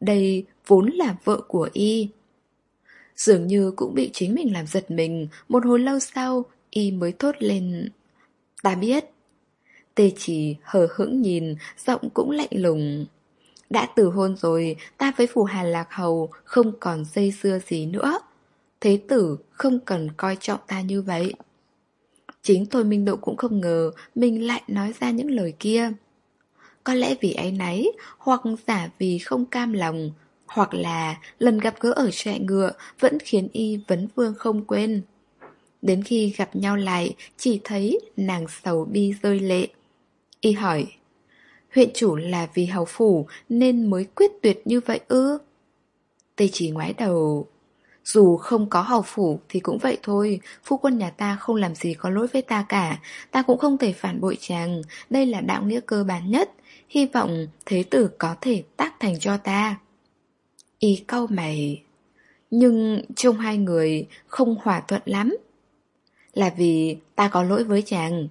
S1: đây vốn là vợ của y. Dường như cũng bị chính mình làm giật mình Một hồi lâu sau Y mới thốt lên Ta biết. Tê chỉ hờ hững nhìn Giọng cũng lạnh lùng Đã từ hôn rồi Ta với phủ Hà Lạc Hầu Không còn dây dưa gì nữa. Thế tử không cần coi trọng ta như vậy. Chính Thôi Minh Độ cũng không ngờ mình lại nói ra những lời kia. Có lẽ vì ấy náy, hoặc giả vì không cam lòng, hoặc là lần gặp gỡ ở trại ngựa vẫn khiến y vấn vương không quên. Đến khi gặp nhau lại, chỉ thấy nàng sầu bi rơi lệ. Y hỏi, huyện chủ là vì hầu phủ nên mới quyết tuyệt như vậy ư? Tây chỉ ngoái đầu, dù không có hầu phủ thì cũng vậy thôi, phu quân nhà ta không làm gì có lỗi với ta cả, ta cũng không thể phản bội chàng, đây là đạo nghĩa cơ bản nhất, hy vọng thế tử có thể tác thành cho ta. Y cau mày, nhưng trông hai người không hòa thuận lắm. Là vì ta có lỗi với chàng.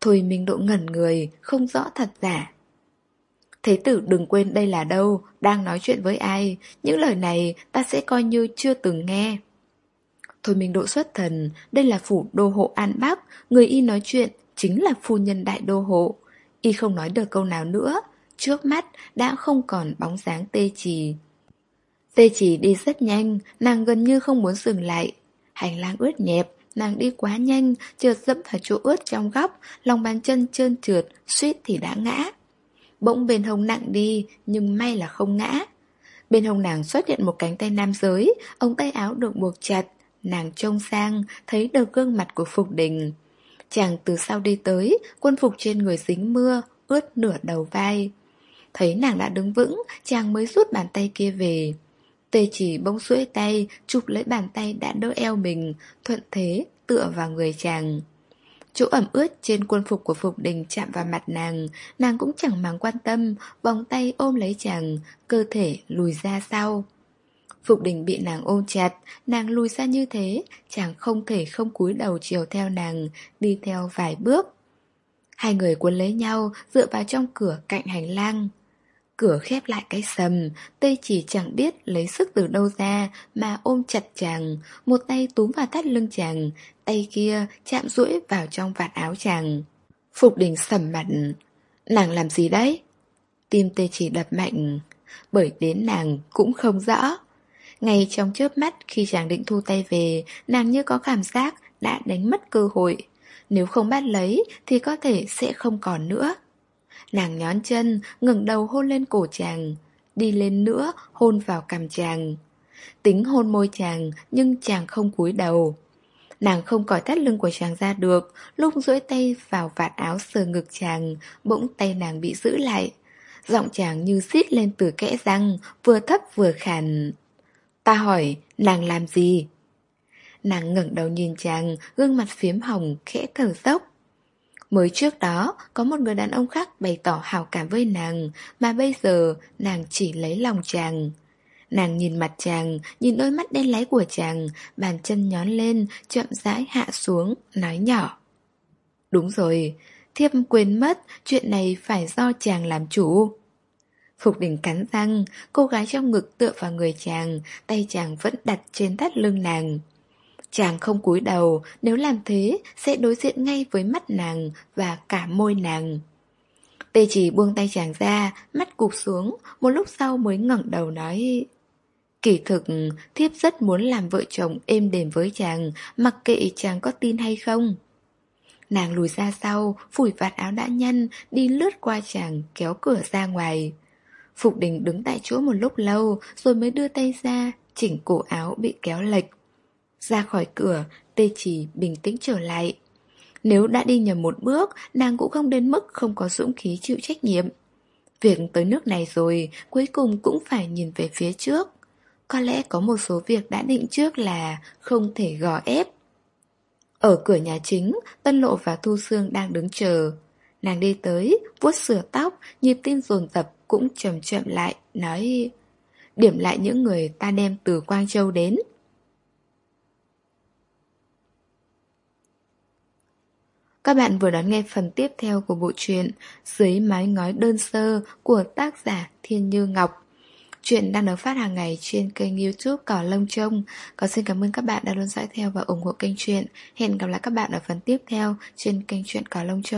S1: Thôi mình Độ ngẩn người, không rõ thật giả. Thế tử đừng quên đây là đâu, đang nói chuyện với ai, những lời này ta sẽ coi như chưa từng nghe. Thôi mình Độ xuất thần, đây là phủ đô hộ An Bắc, người y nói chuyện chính là phu nhân đại đô hộ. Y không nói được câu nào nữa, trước mắt đã không còn bóng dáng tê trì. Tê chỉ đi rất nhanh, nàng gần như không muốn dừng lại. Hành lang ướt nhẹp, nàng đi quá nhanh, trượt dẫm vào chỗ ướt trong góc, lòng bàn chân trơn trượt, suýt thì đã ngã. Bỗng bên hông nặng đi, nhưng may là không ngã. Bên hông nàng xuất hiện một cánh tay nam giới, ống tay áo được buộc chặt. Nàng trông sang, thấy được gương mặt của Phục Đình. Chàng từ sau đi tới, quân phục trên người dính mưa, ướt nửa đầu vai. Thấy nàng đã đứng vững, chàng mới rút bàn tay kia về. Tê chỉ bỗng duỗi tay, chụp lấy bàn tay đã đỡ eo mình, thuận thế, tựa vào người chàng. Chỗ ẩm ướt trên quân phục của Phục Đình chạm vào mặt nàng, nàng cũng chẳng mang quan tâm, vòng tay ôm lấy chàng, cơ thể lùi ra sau. Phục Đình bị nàng ôm chặt, nàng lùi ra như thế, chàng không thể không cúi đầu chiều theo nàng, đi theo vài bước. Hai người cuốn lấy nhau, dựa vào trong cửa cạnh hành lang. Cửa khép lại cái sầm, tây chỉ chẳng biết lấy sức từ đâu ra mà ôm chặt chàng, một tay túm vào thắt lưng chàng, tay kia chạm duỗi vào trong vạt áo chàng. Phục đình sầm mặt, nàng làm gì đấy? Tim tê chỉ đập mạnh, bởi đến nàng cũng không rõ. Ngay trong chớp mắt khi chàng định thu tay về, nàng như có cảm giác đã đánh mất cơ hội. Nếu không bắt lấy thì có thể sẽ không còn nữa. Nàng nhón chân, ngẩng đầu hôn lên cổ chàng, đi lên nữa hôn vào cằm chàng. Tính hôn môi chàng nhưng chàng không cúi đầu. Nàng không còi thắt lưng của chàng ra được, lúc duỗi tay vào vạt áo sờ ngực chàng, bỗng tay nàng bị giữ lại. Giọng chàng như xít lên từ kẽ răng, vừa thấp vừa khàn. Ta hỏi, nàng làm gì? Nàng ngẩng đầu nhìn chàng, gương mặt phiếm hồng, khẽ thở dốc. Mới trước đó, có một người đàn ông khác bày tỏ hào cảm với nàng, mà bây giờ nàng chỉ lấy lòng chàng. Nàng nhìn mặt chàng, nhìn đôi mắt đen láy của chàng, bàn chân nhón lên, chậm rãi hạ xuống, nói nhỏ. Đúng rồi, thiếp quên mất, chuyện này phải do chàng làm chủ. Phục đỉnh cắn răng, cô gái trong ngực tựa vào người chàng, tay chàng vẫn đặt trên thắt lưng nàng. Chàng không cúi đầu, nếu làm thế sẽ đối diện ngay với mắt nàng và cả môi nàng. Tê chỉ buông tay chàng ra, mắt cụp xuống, một lúc sau mới ngẩng đầu nói Kỳ thực, thiếp rất muốn làm vợ chồng êm đềm với chàng, mặc kệ chàng có tin hay không. Nàng lùi ra sau, phủi vạt áo đã nhăn, đi lướt qua chàng, kéo cửa ra ngoài. Phục đình đứng tại chỗ một lúc lâu, rồi mới đưa tay ra, chỉnh cổ áo bị kéo lệch. Ra khỏi cửa, tê chỉ bình tĩnh trở lại. Nếu đã đi nhầm một bước, nàng cũng không đến mức không có dũng khí chịu trách nhiệm. Việc tới nước này rồi, cuối cùng cũng phải nhìn về phía trước. Có lẽ có một số việc đã định trước là không thể gò ép. Ở cửa nhà chính, Tân Lộ và Thu Sương đang đứng chờ. Nàng đi tới, vuốt sửa tóc, nhịp tim dồn dập cũng chậm chậm lại, nói Điểm lại những người ta đem từ Quang Châu đến. Các bạn vừa đón nghe phần tiếp theo của bộ truyện Dưới mái ngói đơn sơ của tác giả Thiên Như Ngọc. Chuyện đang được phát hàng ngày trên kênh youtube Cỏ Lông Trông. Còn xin cảm ơn các bạn đã luôn dõi theo và ủng hộ kênh truyện. Hẹn gặp lại các bạn ở phần tiếp theo trên kênh truyện Cỏ Lông Trông.